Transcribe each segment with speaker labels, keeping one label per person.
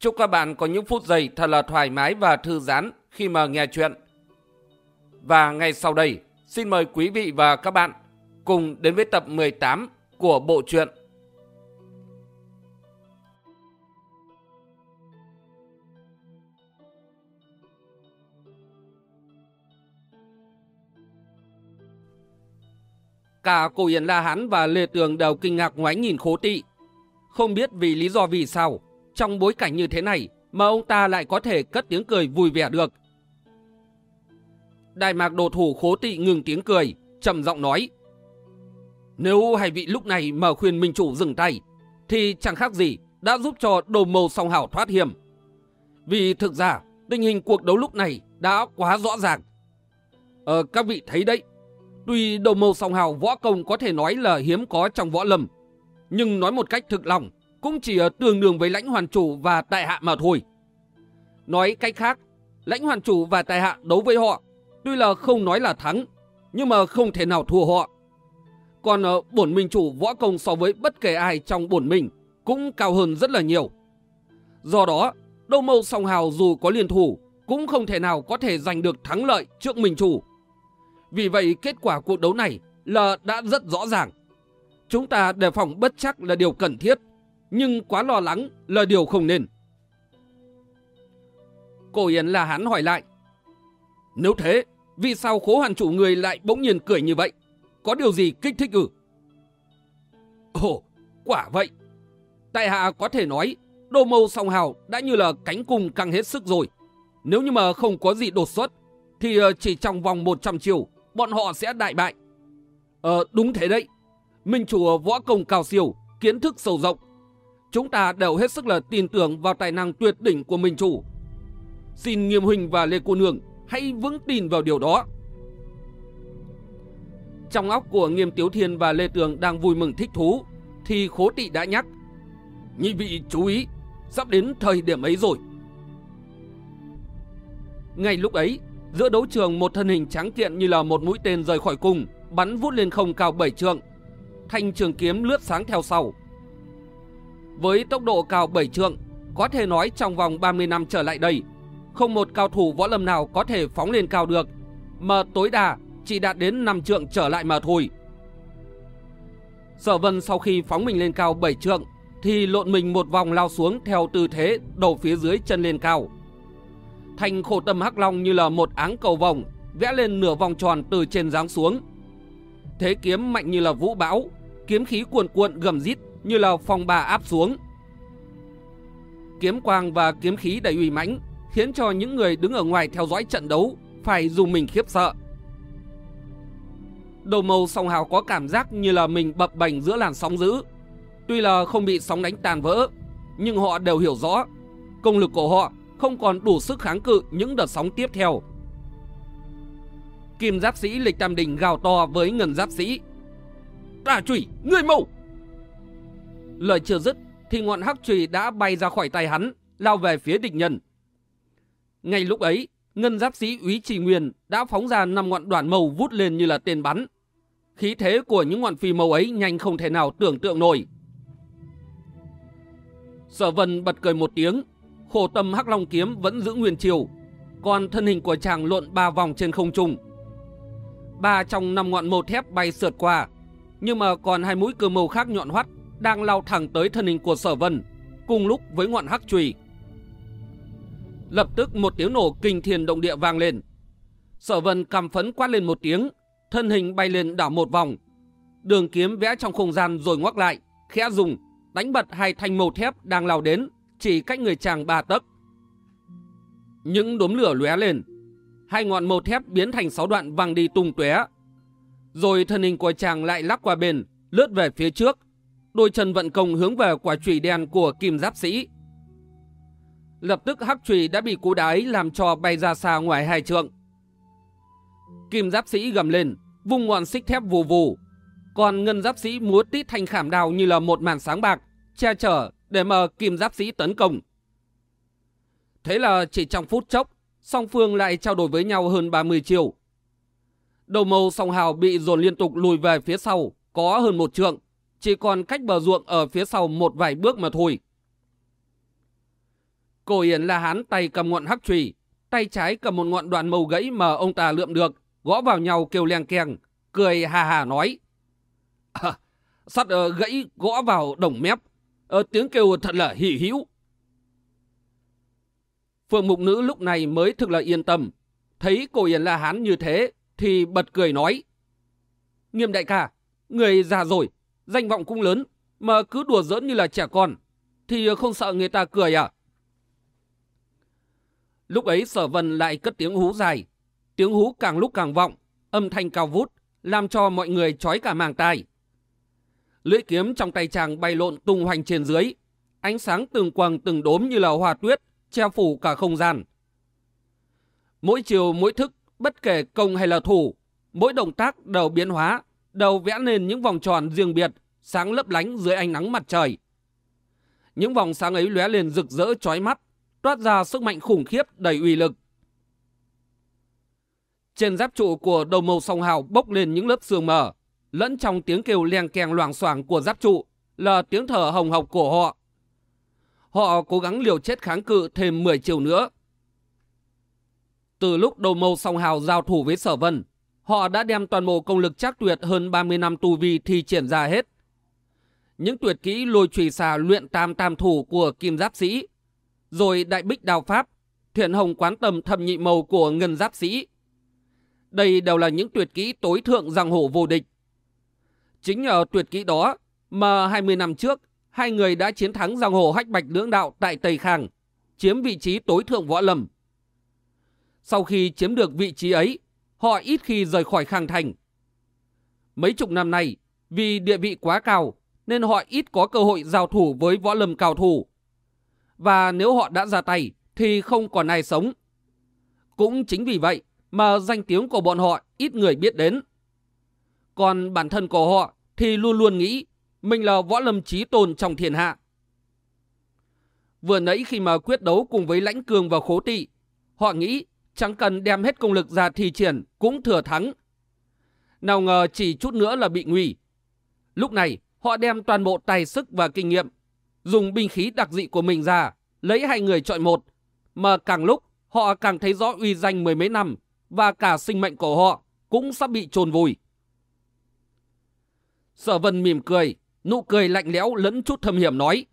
Speaker 1: Chúc các bạn có những phút giây thật là thoải mái và thư giãn khi mà nghe chuyện. Và ngay sau đây, xin mời quý vị và các bạn cùng đến với tập 18 của bộ truyện. Cả Cổ Yến La Hán và Lê Tường đều kinh ngạc ngoái nhìn khố tị. Không biết vì lý do vì sao, trong bối cảnh như thế này mà ông ta lại có thể cất tiếng cười vui vẻ được. Đại mạc đồ thủ khố tị ngừng tiếng cười, trầm giọng nói. Nếu hai vị lúc này mà khuyên minh chủ dừng tay, thì chẳng khác gì đã giúp cho đồ mâu song hảo thoát hiểm. Vì thực ra, tình hình cuộc đấu lúc này đã quá rõ ràng. Ờ, các vị thấy đấy, tuy đồ mâu song hào võ công có thể nói là hiếm có trong võ lâm, nhưng nói một cách thực lòng, cũng chỉ tương đương với lãnh hoàn chủ và tại hạ mà thôi. Nói cách khác, lãnh hoàn chủ và tại hạ đấu với họ, tuy là không nói là thắng, nhưng mà không thể nào thua họ. Còn bổn minh chủ võ công so với bất kể ai trong bổn mình cũng cao hơn rất là nhiều. Do đó, Đô Mâu Song Hào dù có liên thủ cũng không thể nào có thể giành được thắng lợi trước minh chủ. Vì vậy kết quả cuộc đấu này là đã rất rõ ràng. Chúng ta đề phòng bất chắc là điều cần thiết nhưng quá lo lắng là điều không nên. Cổ Yến là hắn hỏi lại. Nếu thế, vì sao khố hàn chủ người lại bỗng nhiên cười như vậy? Có điều gì kích thích ư? Ồ, quả vậy. Tại hạ có thể nói, đô mâu song hào đã như là cánh cung căng hết sức rồi. Nếu như mà không có gì đột xuất, thì ờ, chỉ trong vòng 100 chiều, bọn họ sẽ đại bại. Ờ, đúng thế đấy. Minh chủ ờ, võ công cao siêu, kiến thức sâu rộng, chúng ta đều hết sức là tin tưởng vào tài năng tuyệt đỉnh của Minh Chủ. Xin Nghiêm Huỳnh và Lê Cô Nương hãy vững tin vào điều đó. Trong óc của Nghiêm Tiếu Thiên và Lê Tường đang vui mừng thích thú, thì khố tị đã nhắc. Nhị vị chú ý, sắp đến thời điểm ấy rồi. Ngay lúc ấy, giữa đấu trường một thân hình trắng kiện như là một mũi tên rời khỏi cung, bắn vút lên không cao bảy trượng. Thanh trường kiếm lướt sáng theo sau, với tốc độ cao 7 trượng, có thể nói trong vòng 30 năm trở lại đây, không một cao thủ võ lâm nào có thể phóng lên cao được, mà tối đa chỉ đạt đến 5 trượng trở lại mà thôi. Sở Vân sau khi phóng mình lên cao 7 trượng, thì lộn mình một vòng lao xuống theo tư thế đầu phía dưới chân lên cao. Thành khổ tâm hắc long như là một áng cầu vòng, vẽ lên nửa vòng tròn từ trên giáng xuống. Thế kiếm mạnh như là vũ bão, kiếm khí cuồn cuộn gầm rít như là phong bà áp xuống. Kiếm quang và kiếm khí đầy uy mãnh khiến cho những người đứng ở ngoài theo dõi trận đấu phải dùng mình khiếp sợ. đồ mâu song hào có cảm giác như là mình bập bềnh giữa làn sóng dữ. Tuy là không bị sóng đánh tàn vỡ, nhưng họ đều hiểu rõ công lực của họ không còn đủ sức kháng cự những đợt sóng tiếp theo. Kim giáp sĩ lịch tam đình gào to với ngân giáp sĩ. Tà chủy, ngươi mâu! Lời chưa dứt thì ngọn hắc trùy đã bay ra khỏi tay hắn, lao về phía địch nhân. Ngay lúc ấy, ngân giáp sĩ úy trì nguyên đã phóng ra năm ngọn đoàn màu vút lên như là tên bắn. Khí thế của những ngọn phi màu ấy nhanh không thể nào tưởng tượng nổi. Sở vân bật cười một tiếng, khổ tâm hắc long kiếm vẫn giữ nguyên chiều, còn thân hình của chàng lộn ba vòng trên không trung. Ba trong năm ngọn màu thép bay sượt qua, nhưng mà còn hai mũi cưa màu khác nhọn hoắt đang lao thẳng tới thân hình của sở vân, cùng lúc với ngọn hắc chùy. Lập tức một tiếng nổ kinh thiên động địa vang lên. Sở vân cầm phấn quát lên một tiếng, thân hình bay lên đảo một vòng. Đường kiếm vẽ trong không gian rồi ngoắc lại, khẽ dùng, đánh bật hai thanh màu thép đang lao đến, chỉ cách người chàng ba tấc. Những đốm lửa lóe lên, hai ngọn màu thép biến thành sáu đoạn văng đi tung tóe. Rồi thân hình của chàng lại lắc qua bên, lướt về phía trước, đôi chân vận công hướng về quả chùy đen của kim giáp sĩ. Lập tức hắc trùy đã bị cú đá ấy làm cho bay ra xa ngoài hai trượng. Kim giáp sĩ gầm lên, vung ngọn xích thép vù vù. Còn ngân giáp sĩ múa tít thanh khảm đào như là một màn sáng bạc, che chở để mà kim giáp sĩ tấn công. Thế là chỉ trong phút chốc, song phương lại trao đổi với nhau hơn 30 chiều. Đầu mâu song hào bị dồn liên tục lùi về phía sau, có hơn một trượng, chỉ còn cách bờ ruộng ở phía sau một vài bước mà thôi. Cổ Yến là hán tay cầm ngọn hắc trùy, tay trái cầm một ngọn đoạn màu gãy mà ông ta lượm được, gõ vào nhau kêu leng keng, cười hà hà nói. À, sắt uh, gãy gõ vào đồng mép, uh, tiếng kêu thật là hỉ hữu. Phượng Mục Nữ lúc này mới thực là yên tâm, thấy cổ Yến là Hán như thế thì bật cười nói. Nghiêm đại ca, người già rồi, danh vọng cũng lớn, mà cứ đùa giỡn như là trẻ con, thì không sợ người ta cười à? Lúc ấy sở vân lại cất tiếng hú dài, tiếng hú càng lúc càng vọng, âm thanh cao vút, làm cho mọi người chói cả màng tai. Lưỡi kiếm trong tay chàng bay lộn tung hoành trên dưới, ánh sáng từng quầng từng đốm như là hoa tuyết, che phủ cả không gian. Mỗi chiều mỗi thức, bất kể công hay là thủ, mỗi động tác đều biến hóa, đầu vẽ nên những vòng tròn riêng biệt, sáng lấp lánh dưới ánh nắng mặt trời. Những vòng sáng ấy lóe lên rực rỡ chói mắt, toát ra sức mạnh khủng khiếp đầy uy lực. Trên giáp trụ của đầu màu song hào bốc lên những lớp sương mờ, lẫn trong tiếng kêu leng keng loảng xoảng của giáp trụ là tiếng thở hồng hộc của họ. Họ cố gắng liều chết kháng cự thêm 10 chiều nữa. Từ lúc đầu mâu song hào giao thủ với sở vân, họ đã đem toàn bộ công lực chắc tuyệt hơn 30 năm tu vi thi triển ra hết. Những tuyệt kỹ lôi trùy xà luyện tam tam thủ của kim giáp sĩ, rồi đại bích đào pháp, thiện hồng quán tầm thầm nhị màu của ngân giáp sĩ. Đây đều là những tuyệt kỹ tối thượng giang hồ vô địch. Chính nhờ tuyệt kỹ đó mà 20 năm trước, hai người đã chiến thắng giang hồ hách bạch lưỡng đạo tại Tây Khang, chiếm vị trí tối thượng võ lâm. Sau khi chiếm được vị trí ấy, họ ít khi rời khỏi Khang Thành. Mấy chục năm nay, vì địa vị quá cao, nên họ ít có cơ hội giao thủ với võ lâm cao thủ. Và nếu họ đã ra tay, thì không còn ai sống. Cũng chính vì vậy mà danh tiếng của bọn họ ít người biết đến. Còn bản thân của họ thì luôn luôn nghĩ mình là võ lâm trí tôn trong thiên hạ. Vừa nãy khi mà quyết đấu cùng với lãnh cường và khố tị, họ nghĩ chẳng cần đem hết công lực ra thi triển cũng thừa thắng. Nào ngờ chỉ chút nữa là bị nguy. Lúc này họ đem toàn bộ tài sức và kinh nghiệm, dùng binh khí đặc dị của mình ra, lấy hai người chọi một, mà càng lúc họ càng thấy rõ uy danh mười mấy năm và cả sinh mệnh của họ cũng sắp bị trồn vùi. Sở vân mỉm cười, nụ cười lạnh lẽo lẫn chút thâm hiểm nói.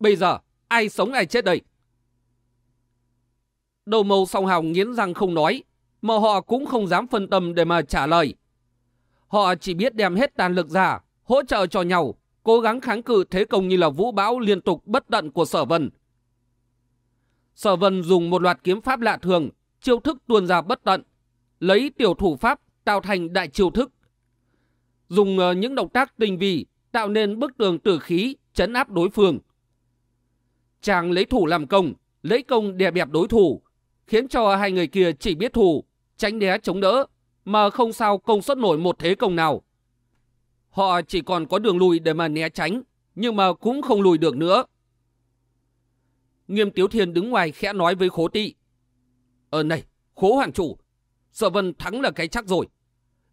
Speaker 1: Bây giờ, ai sống ai chết đây? Đầu màu song hào nghiến răng không nói, mà họ cũng không dám phân tâm để mà trả lời. Họ chỉ biết đem hết tàn lực ra, hỗ trợ cho nhau, cố gắng kháng cự thế công như là vũ bão liên tục bất tận của sở vân. Sở vân dùng một loạt kiếm pháp lạ thường, chiêu thức tuôn ra bất tận, lấy tiểu thủ pháp tạo thành đại chiêu thức. Dùng ờ, những động tác tinh vi tạo nên bức tường tử khí chấn áp đối phương. Chàng lấy thủ làm công, lấy công đè bẹp đối thủ, khiến cho hai người kia chỉ biết thủ, tránh né chống đỡ, mà không sao công xuất nổi một thế công nào. Họ chỉ còn có đường lùi để mà né tránh, nhưng mà cũng không lùi được nữa. Nghiêm Tiếu Thiên đứng ngoài khẽ nói với khố tị. Ờ này, khố hoàng chủ, sợ vân thắng là cái chắc rồi.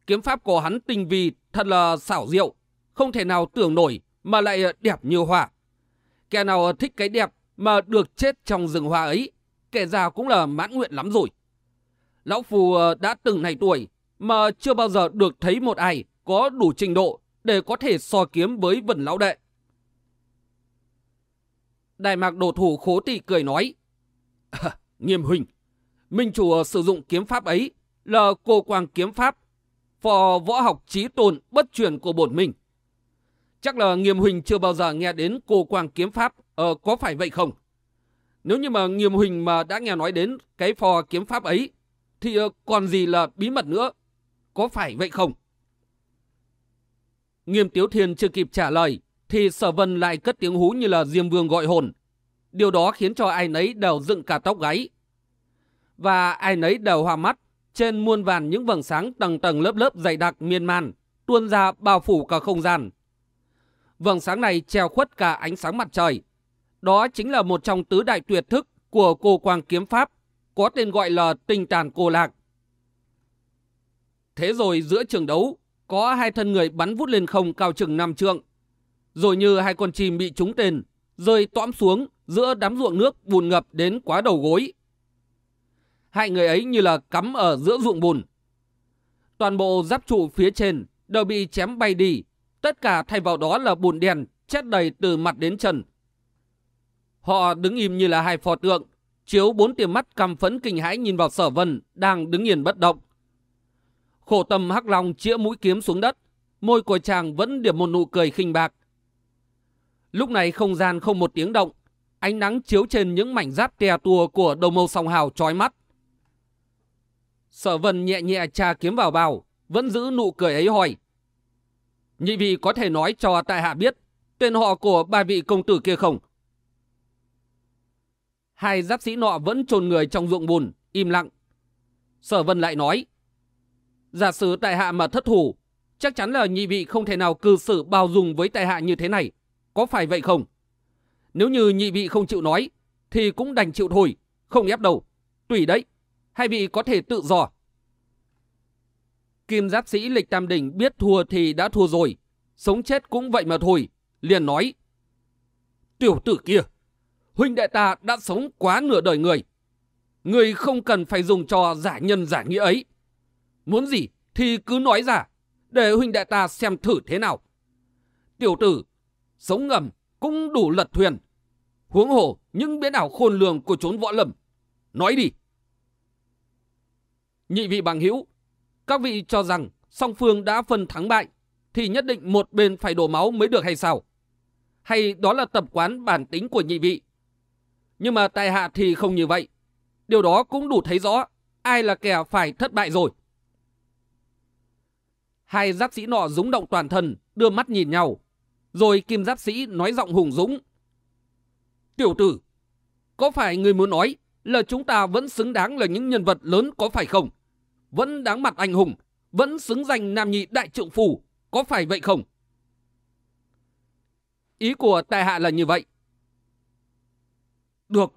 Speaker 1: Kiếm pháp của hắn tinh vi, thật là xảo diệu, không thể nào tưởng nổi mà lại ờ, đẹp như hoa. Kẻ nào ờ, thích cái đẹp mà được chết trong rừng hoa ấy, kẻ già cũng là mãn nguyện lắm rồi. Lão Phù ờ, đã từng này tuổi mà chưa bao giờ được thấy một ai có đủ trình độ để có thể so kiếm với vần lão đệ. Đại mạc đồ thủ khố tị cười nói. À, nghiêm huynh, Minh chủ ờ, sử dụng kiếm pháp ấy là cô quang kiếm pháp, phò võ học trí tồn bất truyền của bổn mình. Chắc là nghiêm huynh chưa bao giờ nghe đến cô quang kiếm pháp, ờ, có phải vậy không? Nếu như mà nghiêm huỳnh mà đã nghe nói đến cái phò kiếm pháp ấy, thì ờ, còn gì là bí mật nữa? Có phải vậy không? Nghiêm Tiếu Thiên chưa kịp trả lời, thì sở vân lại cất tiếng hú như là Diêm Vương gọi hồn. Điều đó khiến cho ai nấy đều dựng cả tóc gáy. Và ai nấy đều hoa mắt trên muôn vàn những vầng sáng tầng tầng lớp lớp dày đặc miên man, tuôn ra bao phủ cả không gian. Vầng sáng này treo khuất cả ánh sáng mặt trời. Đó chính là một trong tứ đại tuyệt thức của cô quang kiếm pháp, có tên gọi là tinh tàn cô lạc. Thế rồi giữa trường đấu, có hai thân người bắn vút lên không cao chừng năm trượng. Rồi như hai con chim bị trúng tên, rơi tõm xuống giữa đám ruộng nước bùn ngập đến quá đầu gối. Hai người ấy như là cắm ở giữa ruộng bùn. Toàn bộ giáp trụ phía trên đều bị chém bay đi, tất cả thay vào đó là bùn đen chất đầy từ mặt đến chân. Họ đứng im như là hai pho tượng, chiếu bốn tiềm mắt căm phẫn kinh hãi nhìn vào sở vân đang đứng yên bất động. Khổ tâm hắc long chĩa mũi kiếm xuống đất, môi của chàng vẫn điểm một nụ cười khinh bạc. Lúc này không gian không một tiếng động, ánh nắng chiếu trên những mảnh giáp tè tua của đầu mâu song hào trói mắt. Sở vân nhẹ nhẹ trà kiếm vào bào, vẫn giữ nụ cười ấy hỏi. Nhị vị có thể nói cho tại hạ biết tên họ của ba vị công tử kia không? Hai giáp sĩ nọ vẫn trồn người trong ruộng bùn, im lặng. Sở vân lại nói. Giả sử tại hạ mà thất thủ, chắc chắn là nhị vị không thể nào cư xử bao dung với tại hạ như thế này. Có phải vậy không? Nếu như nhị vị không chịu nói, thì cũng đành chịu thôi, không ép đâu. Tùy đấy, hai vị có thể tự dò. Kim giáp sĩ lịch tam đỉnh biết thua thì đã thua rồi, sống chết cũng vậy mà thôi, liền nói. Tiểu tử kia, huynh đệ ta đã sống quá nửa đời người. Người không cần phải dùng cho giả nhân giả nghĩa ấy. Muốn gì thì cứ nói ra, để huynh đệ ta xem thử thế nào. Tiểu tử, sống ngầm cũng đủ lật thuyền. Huống hồ những biến ảo khôn lường của chốn võ lầm. Nói đi. Nhị vị bằng hữu, các vị cho rằng song phương đã phân thắng bại, thì nhất định một bên phải đổ máu mới được hay sao? Hay đó là tập quán bản tính của nhị vị? Nhưng mà tại hạ thì không như vậy. Điều đó cũng đủ thấy rõ ai là kẻ phải thất bại rồi. Hai giáp sĩ nọ rúng động toàn thân, đưa mắt nhìn nhau. Rồi kim giáp sĩ nói giọng hùng dũng. Tiểu tử, có phải người muốn nói là chúng ta vẫn xứng đáng là những nhân vật lớn có phải không? Vẫn đáng mặt anh hùng, vẫn xứng danh nam nhị đại trượng phù, có phải vậy không? Ý của tài hạ là như vậy. Được,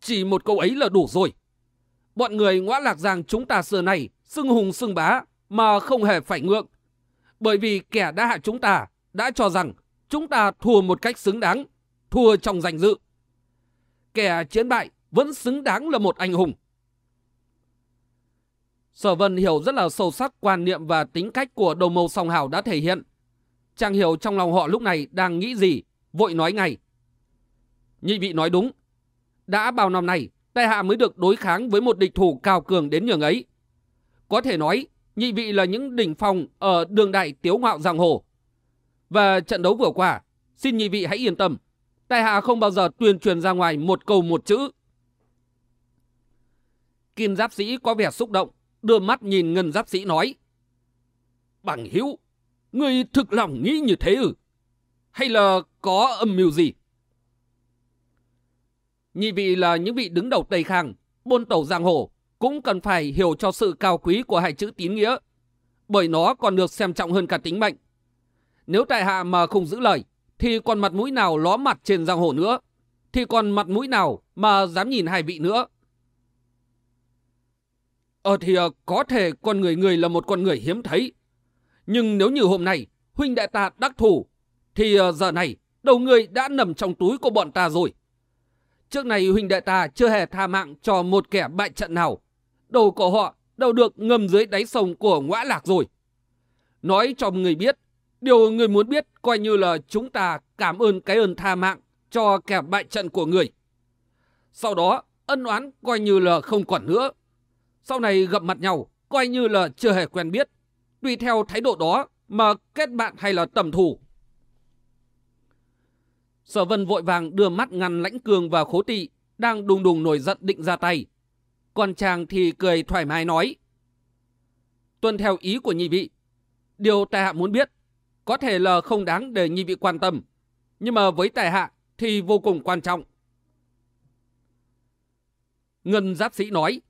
Speaker 1: chỉ một câu ấy là đủ rồi. Bọn người ngõ lạc giang chúng ta xưa này xưng hùng xưng bá mà không hề phải ngượng. Bởi vì kẻ đã hạ chúng ta đã cho rằng chúng ta thua một cách xứng đáng, thua trong danh dự. Kẻ chiến bại vẫn xứng đáng là một anh hùng. Sở Vân hiểu rất là sâu sắc quan niệm và tính cách của đầu mâu song hào đã thể hiện. Chàng hiểu trong lòng họ lúc này đang nghĩ gì, vội nói ngay. Nhị vị nói đúng. Đã bao năm nay, Tài Hạ mới được đối kháng với một địch thủ cao cường đến nhường ấy. Có thể nói, nhị vị là những đỉnh phong ở đường đại tiếu ngạo giang hồ. Và trận đấu vừa qua, xin nhị vị hãy yên tâm. Tài Hạ không bao giờ tuyên truyền ra ngoài một câu một chữ. Kim giáp sĩ có vẻ xúc động, đưa mắt nhìn ngân giáp sĩ nói. Bằng hữu, người thực lòng nghĩ như thế ư? Hay là có âm mưu gì? Nhị vị là những vị đứng đầu Tây Khang, bôn tẩu giang hồ, cũng cần phải hiểu cho sự cao quý của hai chữ tín nghĩa, bởi nó còn được xem trọng hơn cả tính mệnh. Nếu tại hạ mà không giữ lời, thì còn mặt mũi nào ló mặt trên giang hồ nữa, thì còn mặt mũi nào mà dám nhìn hai vị nữa. Ờ thì ờ, có thể con người người là một con người hiếm thấy. Nhưng nếu như hôm nay huynh đệ ta đắc thủ, thì ờ, giờ này đầu người đã nằm trong túi của bọn ta rồi. Trước này huynh đệ ta chưa hề tha mạng cho một kẻ bại trận nào. Đầu của họ đâu được ngầm dưới đáy sông của ngõa lạc rồi. Nói cho người biết, điều người muốn biết coi như là chúng ta cảm ơn cái ơn tha mạng cho kẻ bại trận của người. Sau đó, ân oán coi như là không còn nữa. Sau này gặp mặt nhau, coi như là chưa hề quen biết. Tùy theo thái độ đó mà kết bạn hay là tầm thủ. Sở vân vội vàng đưa mắt ngăn lãnh cường và khố tị, đang đùng đùng nổi giận định ra tay. Còn chàng thì cười thoải mái nói. Tuân theo ý của nhị vị, điều tài hạ muốn biết, có thể là không đáng để nhị vị quan tâm, nhưng mà với tài hạ thì vô cùng quan trọng. Ngân giáp sĩ nói.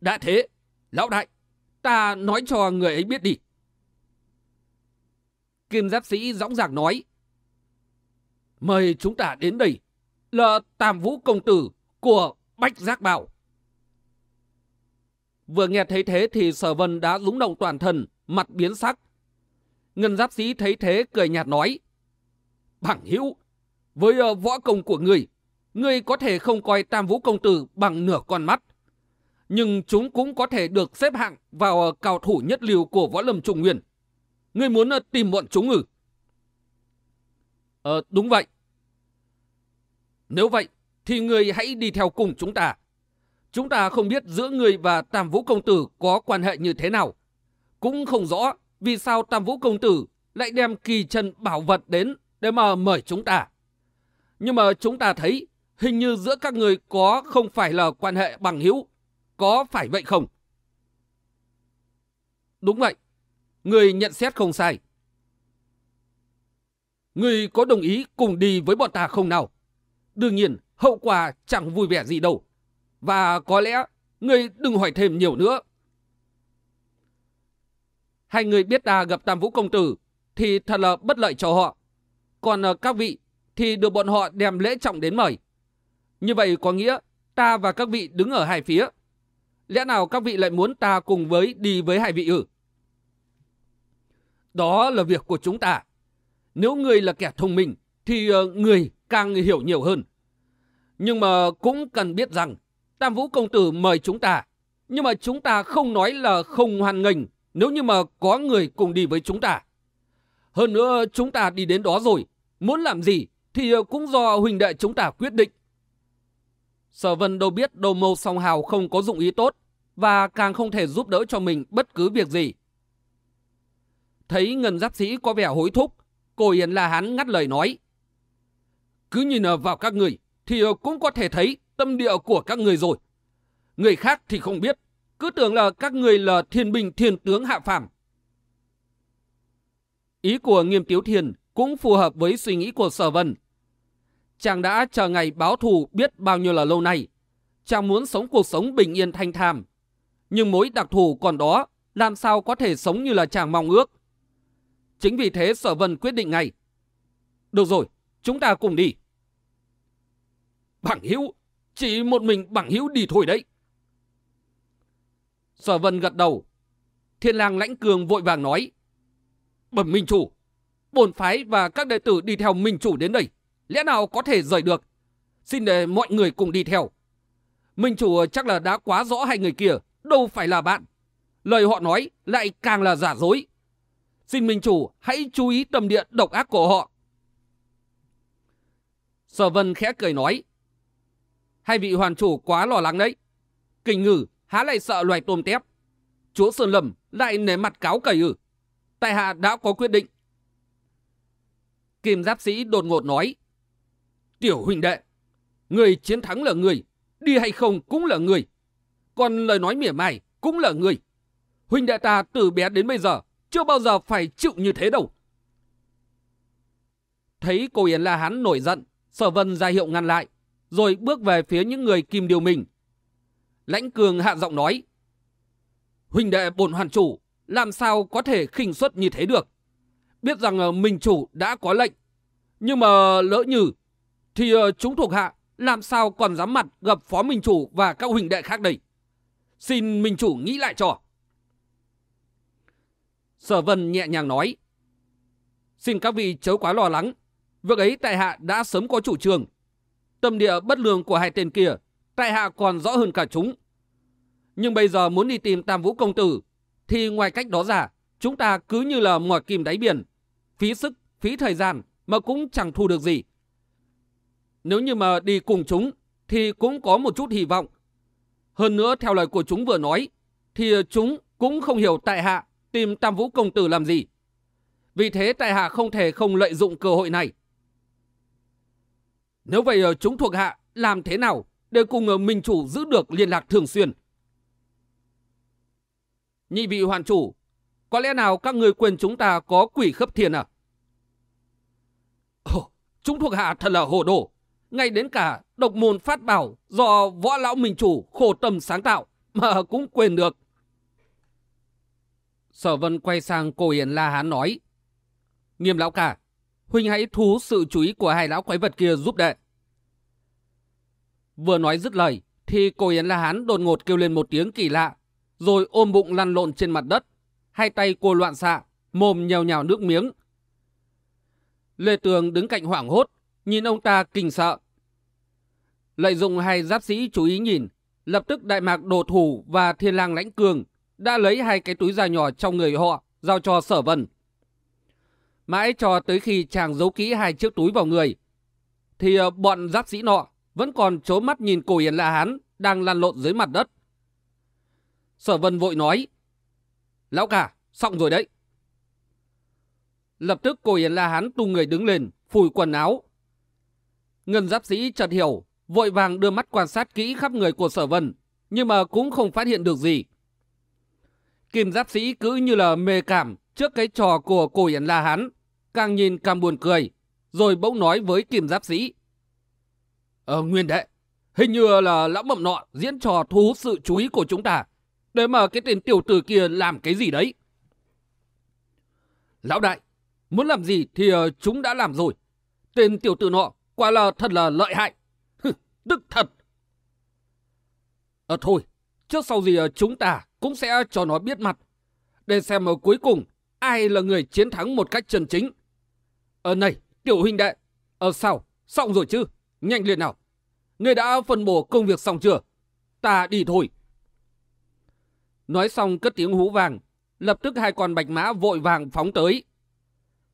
Speaker 1: Đã thế, lão đại, ta nói cho người ấy biết đi. Kim giáp sĩ dõng dạc nói. Mời chúng ta đến đây là Tam Vũ Công Tử của Bách Giác Bảo. Vừa nghe thấy thế thì sở vân đã rúng động toàn thân, mặt biến sắc. Ngân giáp sĩ thấy thế cười nhạt nói. Bằng hữu, với ờ, võ công của người, người có thể không coi Tam Vũ Công Tử bằng nửa con mắt. Nhưng chúng cũng có thể được xếp hạng vào ờ, cao thủ nhất liều của võ lâm trung nguyên. Người muốn ờ, tìm bọn chúng ư? Ờ, đúng vậy. Nếu vậy, thì người hãy đi theo cùng chúng ta. Chúng ta không biết giữa người và Tam Vũ Công Tử có quan hệ như thế nào. Cũng không rõ vì sao Tam Vũ Công Tử lại đem kỳ chân bảo vật đến để mà mời chúng ta. Nhưng mà chúng ta thấy hình như giữa các người có không phải là quan hệ bằng hữu. Có phải vậy không? Đúng vậy. Người nhận xét không sai. Người có đồng ý cùng đi với bọn ta không nào? Đương nhiên, hậu quả chẳng vui vẻ gì đâu. Và có lẽ người đừng hỏi thêm nhiều nữa. Hai người biết ta gặp Tam Vũ Công Tử thì thật là bất lợi cho họ. Còn ờ, các vị thì được bọn họ đem lễ trọng đến mời. Như vậy có nghĩa ta và các vị đứng ở hai phía. Lẽ nào các vị lại muốn ta cùng với đi với hai vị ư? Đó là việc của chúng ta. Nếu người là kẻ thông minh thì ờ, người càng hiểu nhiều hơn. Nhưng mà cũng cần biết rằng Tam Vũ Công Tử mời chúng ta. Nhưng mà chúng ta không nói là không hoan nghênh nếu như mà có người cùng đi với chúng ta. Hơn nữa chúng ta đi đến đó rồi. Muốn làm gì thì ờ, cũng do huynh đệ chúng ta quyết định. Sở Vân đâu biết đầu mâu song hào không có dụng ý tốt và càng không thể giúp đỡ cho mình bất cứ việc gì. Thấy ngân giáp sĩ có vẻ hối thúc, cô Yến La Hán ngắt lời nói. Cứ nhìn vào các người thì cũng có thể thấy tâm địa của các người rồi. Người khác thì không biết, cứ tưởng là các người là thiên binh thiên tướng hạ phàm. Ý của nghiêm tiếu thiền cũng phù hợp với suy nghĩ của sở vân. Chàng đã chờ ngày báo thù biết bao nhiêu là lâu nay. Chàng muốn sống cuộc sống bình yên thanh thàm. Nhưng mối đặc thù còn đó, làm sao có thể sống như là chàng mong ước. Chính vì thế sở vân quyết định ngay. Được rồi, chúng ta cùng đi. Bằng hữu, chỉ một mình bằng hữu đi thôi đấy. Sở vân gật đầu. Thiên lang lãnh cường vội vàng nói. Bẩm minh chủ, bổn phái và các đệ tử đi theo minh chủ đến đây. Lẽ nào có thể rời được? Xin để mọi người cùng đi theo. Minh chủ chắc là đã quá rõ hai người kia, đâu phải là bạn. Lời họ nói lại càng là giả dối. Xin minh chủ hãy chú ý tâm địa độc ác của họ. Sở vân khẽ cười nói. Hai vị hoàn chủ quá lo lắng đấy. Kình ngử há lại sợ loài tôm tép. Chúa Sơn Lâm lại nể mặt cáo cầy ử Tại hạ đã có quyết định. Kim giáp sĩ đột ngột nói. Tiểu huynh đệ, người chiến thắng là người, đi hay không cũng là người. Còn lời nói mỉa mai cũng là người. Huynh đệ ta từ bé đến bây giờ chưa bao giờ phải chịu như thế đâu. Thấy cô Yến La Hán nổi giận, sở vân ra hiệu ngăn lại, rồi bước về phía những người kim điều mình. Lãnh cường hạ giọng nói, Huynh đệ bổn hoàn chủ, làm sao có thể khinh suất như thế được? Biết rằng ờ, mình chủ đã có lệnh, nhưng mà lỡ như, thì ờ, chúng thuộc hạ làm sao còn dám mặt gặp phó minh chủ và các huynh đệ khác đây? Xin minh chủ nghĩ lại cho. Sở Vân nhẹ nhàng nói. Xin các vị chớ quá lo lắng. Việc ấy tại hạ đã sớm có chủ trương. Tâm địa bất lương của hai tên kia, tại hạ còn rõ hơn cả chúng. Nhưng bây giờ muốn đi tìm Tam Vũ Công Tử, thì ngoài cách đó ra, chúng ta cứ như là mỏi kìm đáy biển. Phí sức, phí thời gian mà cũng chẳng thu được gì. Nếu như mà đi cùng chúng, thì cũng có một chút hy vọng. Hơn nữa, theo lời của chúng vừa nói, thì chúng cũng không hiểu tại hạ tìm Tam Vũ Công Tử làm gì. Vì thế tại hạ không thể không lợi dụng cơ hội này. Nếu vậy ờ, chúng thuộc hạ làm thế nào để cùng ờ, Minh Chủ giữ được liên lạc thường xuyên? Nhị vị hoàn chủ, có lẽ nào các người quyền chúng ta có quỷ khấp thiền à? Ồ, chúng thuộc hạ thật là hồ đồ. ngay đến cả độc môn phát bảo do võ lão minh chủ khổ tâm sáng tạo mà cũng quên được. Sở vân quay sang cô Hiền La Hán nói. Nghiêm lão cả, Huynh hãy thu sự chú ý của hai lão quái vật kia giúp đệ. Vừa nói dứt lời, thì cô Yến La Hán đột ngột kêu lên một tiếng kỳ lạ, rồi ôm bụng lăn lộn trên mặt đất, hai tay cô loạn xạ, mồm nhèo nhào nước miếng. Lê Tường đứng cạnh hoảng hốt, nhìn ông ta kinh sợ. Lợi dụng hai giáp sĩ chú ý nhìn, lập tức Đại Mạc Đồ Thủ và Thiên lang Lãnh Cường đã lấy hai cái túi da nhỏ trong người họ, giao cho Sở Vân. Mãi cho tới khi chàng giấu kỹ hai chiếc túi vào người, thì ờ, bọn giáp sĩ nọ vẫn còn chố mắt nhìn cổ Hiền La Hán đang lăn lộn dưới mặt đất. Sở Vân vội nói, Lão cả, xong rồi đấy. Lập tức cổ Hiền La Hán tung người đứng lên, phủi quần áo. Ngân giáp sĩ chợt hiểu, vội vàng đưa mắt quan sát kỹ khắp người của sở vân, nhưng mà cũng không phát hiện được gì. Kim giáp sĩ cứ như là mê cảm trước cái trò của cổ Yến La Hán, càng nhìn càng buồn cười, rồi bỗng nói với kim giáp sĩ. Ờ, nguyên đệ, hình như là lão mậm nọ diễn trò thu hút sự chú ý của chúng ta, để mà cái tên tiểu tử kia làm cái gì đấy. Lão đại, muốn làm gì thì ờ, chúng đã làm rồi. Tên tiểu tử nọ quả là thật là lợi hại. Đức thật. Ờ thôi, trước sau gì ờ, chúng ta cũng sẽ cho nó biết mặt. Để xem ở cuối cùng ai là người chiến thắng một cách chân chính. Ờ này, tiểu huynh đệ. Ờ sao? Xong rồi chứ? Nhanh lên nào. Ngươi đã phân bổ công việc xong chưa? Ta đi thôi. Nói xong cất tiếng hú vàng. Lập tức hai con bạch mã vội vàng phóng tới.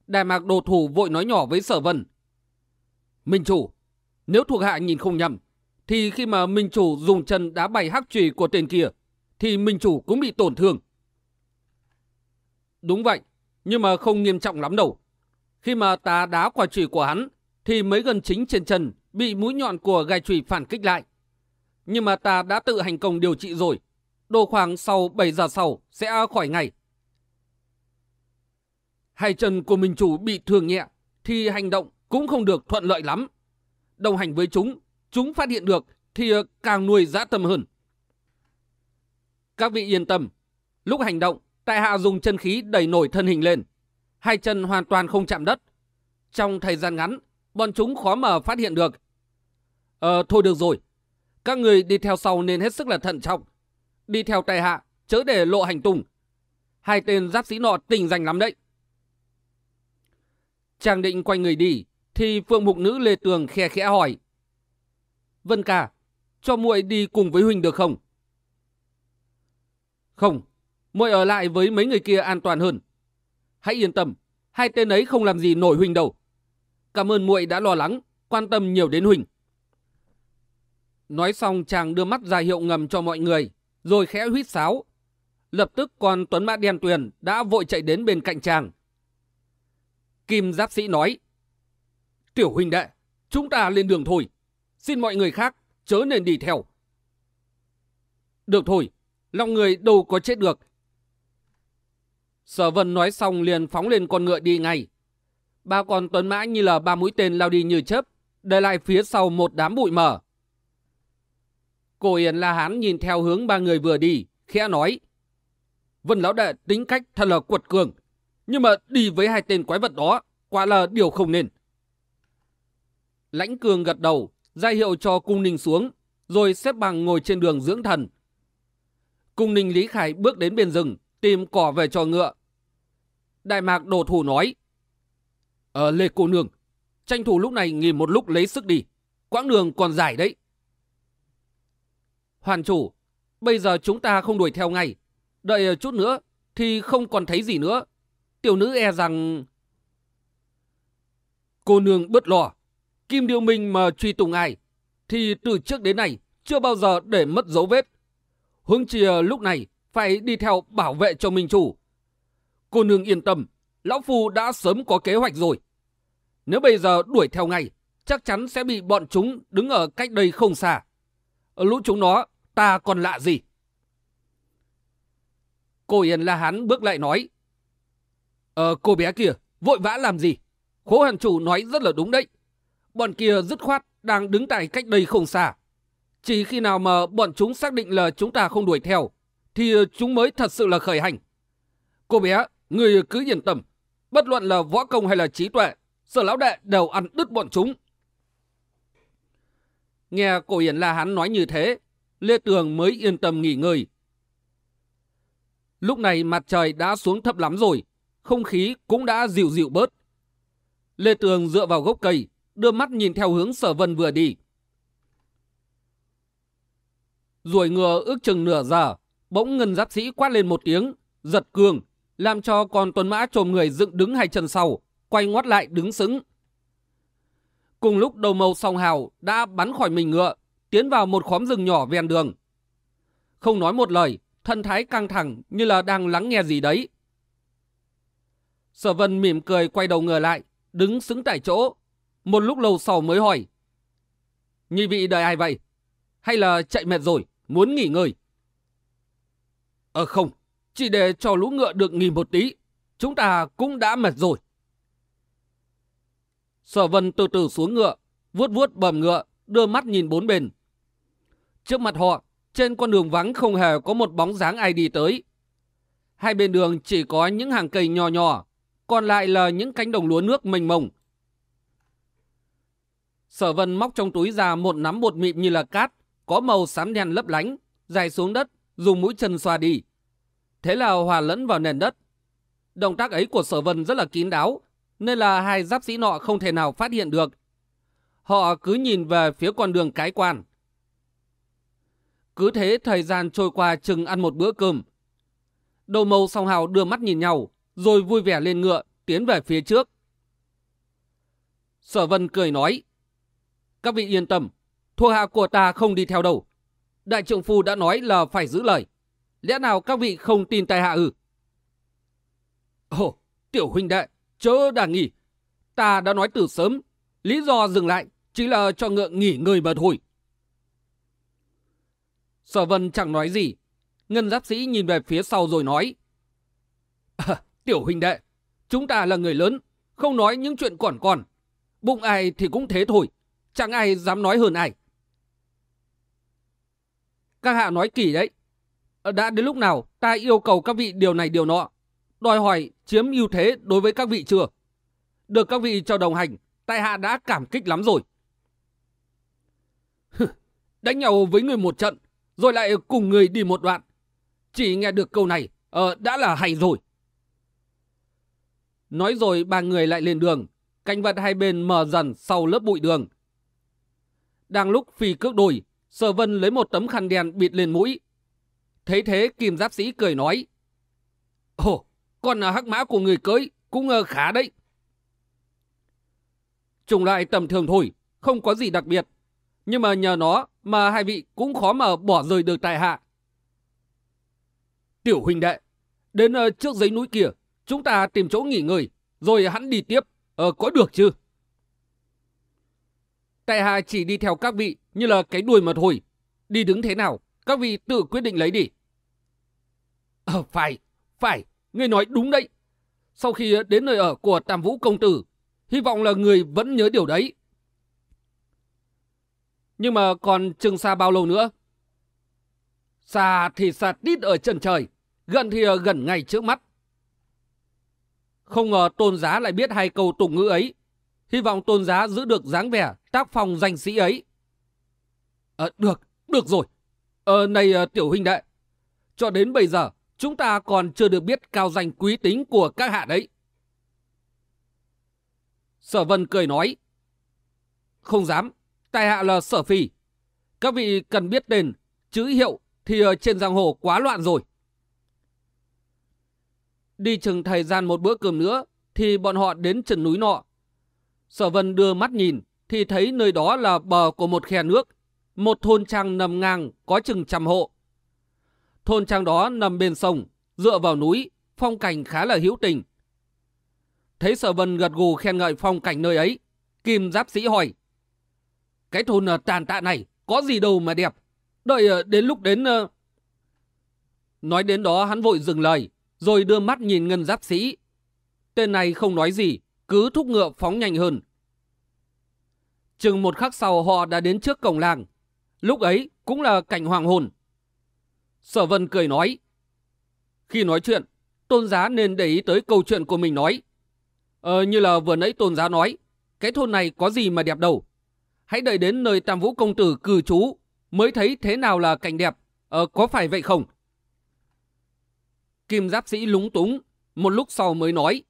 Speaker 1: Đại mạc đồ thủ vội nói nhỏ với sở vân. Minh chủ, nếu thuộc hạ nhìn không nhầm, thì khi mà Minh chủ dùng chân đá bay hắc trùy của tên kia, thì Minh chủ cũng bị tổn thương. Đúng vậy, nhưng mà không nghiêm trọng lắm đâu. Khi mà ta đá quả chùy của hắn, thì mấy gần chính trên chân bị mũi nhọn của gai chùy phản kích lại. Nhưng mà ta đã tự hành công điều trị rồi. Đồ khoảng sau 7 giờ sau sẽ khỏi ngay. Hai chân của mình chủ bị thương nhẹ thì hành động cũng không được thuận lợi lắm. Đồng hành với chúng, chúng phát hiện được thì càng nuôi dã tâm hơn. Các vị yên tâm, lúc hành động, tại hạ dùng chân khí đẩy nổi thân hình lên. Hai chân hoàn toàn không chạm đất. Trong thời gian ngắn, bọn chúng khó mà phát hiện được. Ờ, thôi được rồi. Các người đi theo sau nên hết sức là thận trọng. Đi theo tại hạ, chớ để lộ hành tung. Hai tên giáp sĩ nọ tình danh lắm đấy. Chàng định quay người đi, thì phượng mục nữ Lê Tường khe khẽ hỏi. Vân ca, cho muội đi cùng với Huynh được không? Không, muội ở lại với mấy người kia an toàn hơn. Hãy yên tâm, hai tên ấy không làm gì nổi Huynh đâu. Cảm ơn muội đã lo lắng, quan tâm nhiều đến Huynh. Nói xong chàng đưa mắt ra hiệu ngầm cho mọi người, rồi khẽ huýt sáo. Lập tức con Tuấn Mã Đen Tuyền đã vội chạy đến bên cạnh chàng. Kim Giáp Sĩ nói, Tiểu huynh đệ, chúng ta lên đường thôi. Xin mọi người khác, chớ nên đi theo. Được thôi, lòng người đâu có chết được. Sở Vân nói xong liền phóng lên con ngựa đi ngay. Ba con tuấn mã như là ba mũi tên lao đi như chớp, để lại phía sau một đám bụi mờ. Cô Yến La Hán nhìn theo hướng ba người vừa đi, khẽ nói. Vân lão đệ tính cách thật là quật cường, nhưng mà đi với hai tên quái vật đó, quả là điều không nên. Lãnh cường gật đầu, ra hiệu cho cung ninh xuống, rồi xếp bằng ngồi trên đường dưỡng thần. Cung ninh Lý Khải bước đến bên rừng, tìm cỏ về cho ngựa. Đại mạc đồ thủ nói. Ờ, Lê Cô Nương, tranh thủ lúc này nghỉ một lúc lấy sức đi. Quãng đường còn dài đấy. Hoàn chủ, bây giờ chúng ta không đuổi theo ngay. Đợi chút nữa thì không còn thấy gì nữa. Tiểu nữ e rằng... Cô nương bớt lo. Kim Điêu Minh mà truy tùng ai, thì từ trước đến nay chưa bao giờ để mất dấu vết. Hướng chia ờ, lúc này phải đi theo bảo vệ cho Minh Chủ. Cô nương yên tâm, Lão Phu đã sớm có kế hoạch rồi. Nếu bây giờ đuổi theo ngay, chắc chắn sẽ bị bọn chúng đứng ở cách đây không xa. Ở lũ chúng nó, ta còn lạ gì? Cô Yên La Hán bước lại nói. Ờ, cô bé kia, vội vã làm gì? Khố hàn chủ nói rất là đúng đấy. bọn kia dứt khoát đang đứng tại cách đây không xa. Chỉ khi nào mà bọn chúng xác định là chúng ta không đuổi theo, thì chúng mới thật sự là khởi hành. Cô bé, người cứ yên tâm. Bất luận là võ công hay là trí tuệ, sở lão đệ đều ăn đứt bọn chúng. Nghe cổ hiển La hắn nói như thế, Lê Tường mới yên tâm nghỉ ngơi. Lúc này mặt trời đã xuống thấp lắm rồi, không khí cũng đã dịu dịu bớt. Lê Tường dựa vào gốc cây, đưa mắt nhìn theo hướng sở vân vừa đi. Rồi ngựa ước chừng nửa giờ, bỗng ngân giáp sĩ quát lên một tiếng, giật cường, làm cho con tuần mã trồm người dựng đứng hai chân sau, quay ngoắt lại đứng sững. Cùng lúc đầu màu song hào đã bắn khỏi mình ngựa, tiến vào một khóm rừng nhỏ ven đường. Không nói một lời, thân thái căng thẳng như là đang lắng nghe gì đấy. Sở vân mỉm cười quay đầu ngựa lại, đứng xứng tại chỗ. Một lúc lâu sau mới hỏi. như vị đợi ai vậy? Hay là chạy mệt rồi, muốn nghỉ ngơi? Ờ không, chỉ để cho lũ ngựa được nghỉ một tí. Chúng ta cũng đã mệt rồi. Sở vân từ từ xuống ngựa, vuốt vuốt bầm ngựa, đưa mắt nhìn bốn bên. Trước mặt họ, trên con đường vắng không hề có một bóng dáng ai đi tới. Hai bên đường chỉ có những hàng cây nhỏ nhỏ, còn lại là những cánh đồng lúa nước mênh mông. Sở vân móc trong túi ra một nắm bột mịn như là cát, có màu xám đen lấp lánh, dài xuống đất, dùng mũi chân xoa đi. Thế là hòa lẫn vào nền đất. Động tác ấy của sở vân rất là kín đáo, nên là hai giáp sĩ nọ không thể nào phát hiện được. Họ cứ nhìn về phía con đường cái quan. Cứ thế thời gian trôi qua chừng ăn một bữa cơm. Đầu mâu song hào đưa mắt nhìn nhau, rồi vui vẻ lên ngựa, tiến về phía trước. Sở vân cười nói, các vị yên tâm, thuộc hạ của ta không đi theo đâu. Đại trượng phu đã nói là phải giữ lời. Lẽ nào các vị không tin tài hạ ư? Ồ, tiểu huynh đệ, chớ đã nghỉ. Ta đã nói từ sớm, lý do dừng lại chỉ là cho ngựa nghỉ ngơi mà thôi. Sở vân chẳng nói gì. Ngân giáp sĩ nhìn về phía sau rồi nói. À, tiểu huynh đệ, chúng ta là người lớn, không nói những chuyện còn còn. Bụng ai thì cũng thế thôi, chẳng ai dám nói hơn ai. Các hạ nói kỳ đấy. Ờ, đã đến lúc nào ta yêu cầu các vị điều này điều nọ, đòi hỏi chiếm ưu thế đối với các vị chưa? Được các vị cho đồng hành, tại hạ đã cảm kích lắm rồi. Đánh nhau với người một trận, rồi lại cùng người đi một đoạn. Chỉ nghe được câu này, ờ, đã là hay rồi. Nói rồi ba người lại lên đường, canh vật hai bên mờ dần sau lớp bụi đường. Đang lúc phi cước đồi, Sở Vân lấy một tấm khăn đen bịt lên mũi. Thấy thế Kim Giáp Sĩ cười nói. Ồ, con à, hắc mã của người cưới cũng ờ, khá đấy. Trùng lại tầm thường thôi, không có gì đặc biệt. Nhưng mà nhờ nó mà hai vị cũng khó mà bỏ rời được tại hạ. Tiểu huynh đệ, đến ờ, trước giấy núi kia, chúng ta tìm chỗ nghỉ ngơi, rồi hắn đi tiếp, ờ, có được chứ? Tại hạ chỉ đi theo các vị như là cái đuôi mà thôi. Đi đứng thế nào, các vị tự quyết định lấy đi. Ờ, phải, phải, người nói đúng đấy. Sau khi đến nơi ở của Tam Vũ Công Tử, hy vọng là người vẫn nhớ điều đấy. Nhưng mà còn chừng xa bao lâu nữa? Xa thì xa tít ở chân trời, gần thì gần ngay trước mắt. Không ngờ tôn giá lại biết hai câu tục ngữ ấy. Hy vọng tôn giá giữ được dáng vẻ, tác phong danh sĩ ấy. À, được, được rồi. Ờ, này à, tiểu huynh đệ, cho đến bây giờ chúng ta còn chưa được biết cao danh quý tính của các hạ đấy. Sở Vân cười nói. Không dám, tài hạ là sở phi. Các vị cần biết tên, chữ hiệu thì trên giang hồ quá loạn rồi. Đi chừng thời gian một bữa cơm nữa thì bọn họ đến chân núi nọ. Sở Vân đưa mắt nhìn thì thấy nơi đó là bờ của một khe nước. Một thôn trang nằm ngang có chừng trăm hộ. Thôn trang đó nằm bên sông, dựa vào núi, phong cảnh khá là hữu tình. Thấy sở vân gật gù khen ngợi phong cảnh nơi ấy, Kim Giáp Sĩ hỏi. Cái thôn ờ, tàn tạ này có gì đâu mà đẹp, đợi ờ, đến lúc đến... Ờ nói đến đó hắn vội dừng lời, rồi đưa mắt nhìn Ngân Giáp Sĩ. Tên này không nói gì, cứ thúc ngựa phóng nhanh hơn. Chừng một khắc sau họ đã đến trước cổng làng. Lúc ấy cũng là cảnh hoàng hồn. Sở Vân cười nói. Khi nói chuyện, tôn giá nên để ý tới câu chuyện của mình nói. Ờ, như là vừa nãy tôn giá nói, cái thôn này có gì mà đẹp đâu. Hãy đợi đến nơi Tam Vũ Công Tử cư trú mới thấy thế nào là cảnh đẹp. Ờ, có phải vậy không? Kim Giáp Sĩ lúng túng, một lúc sau mới nói.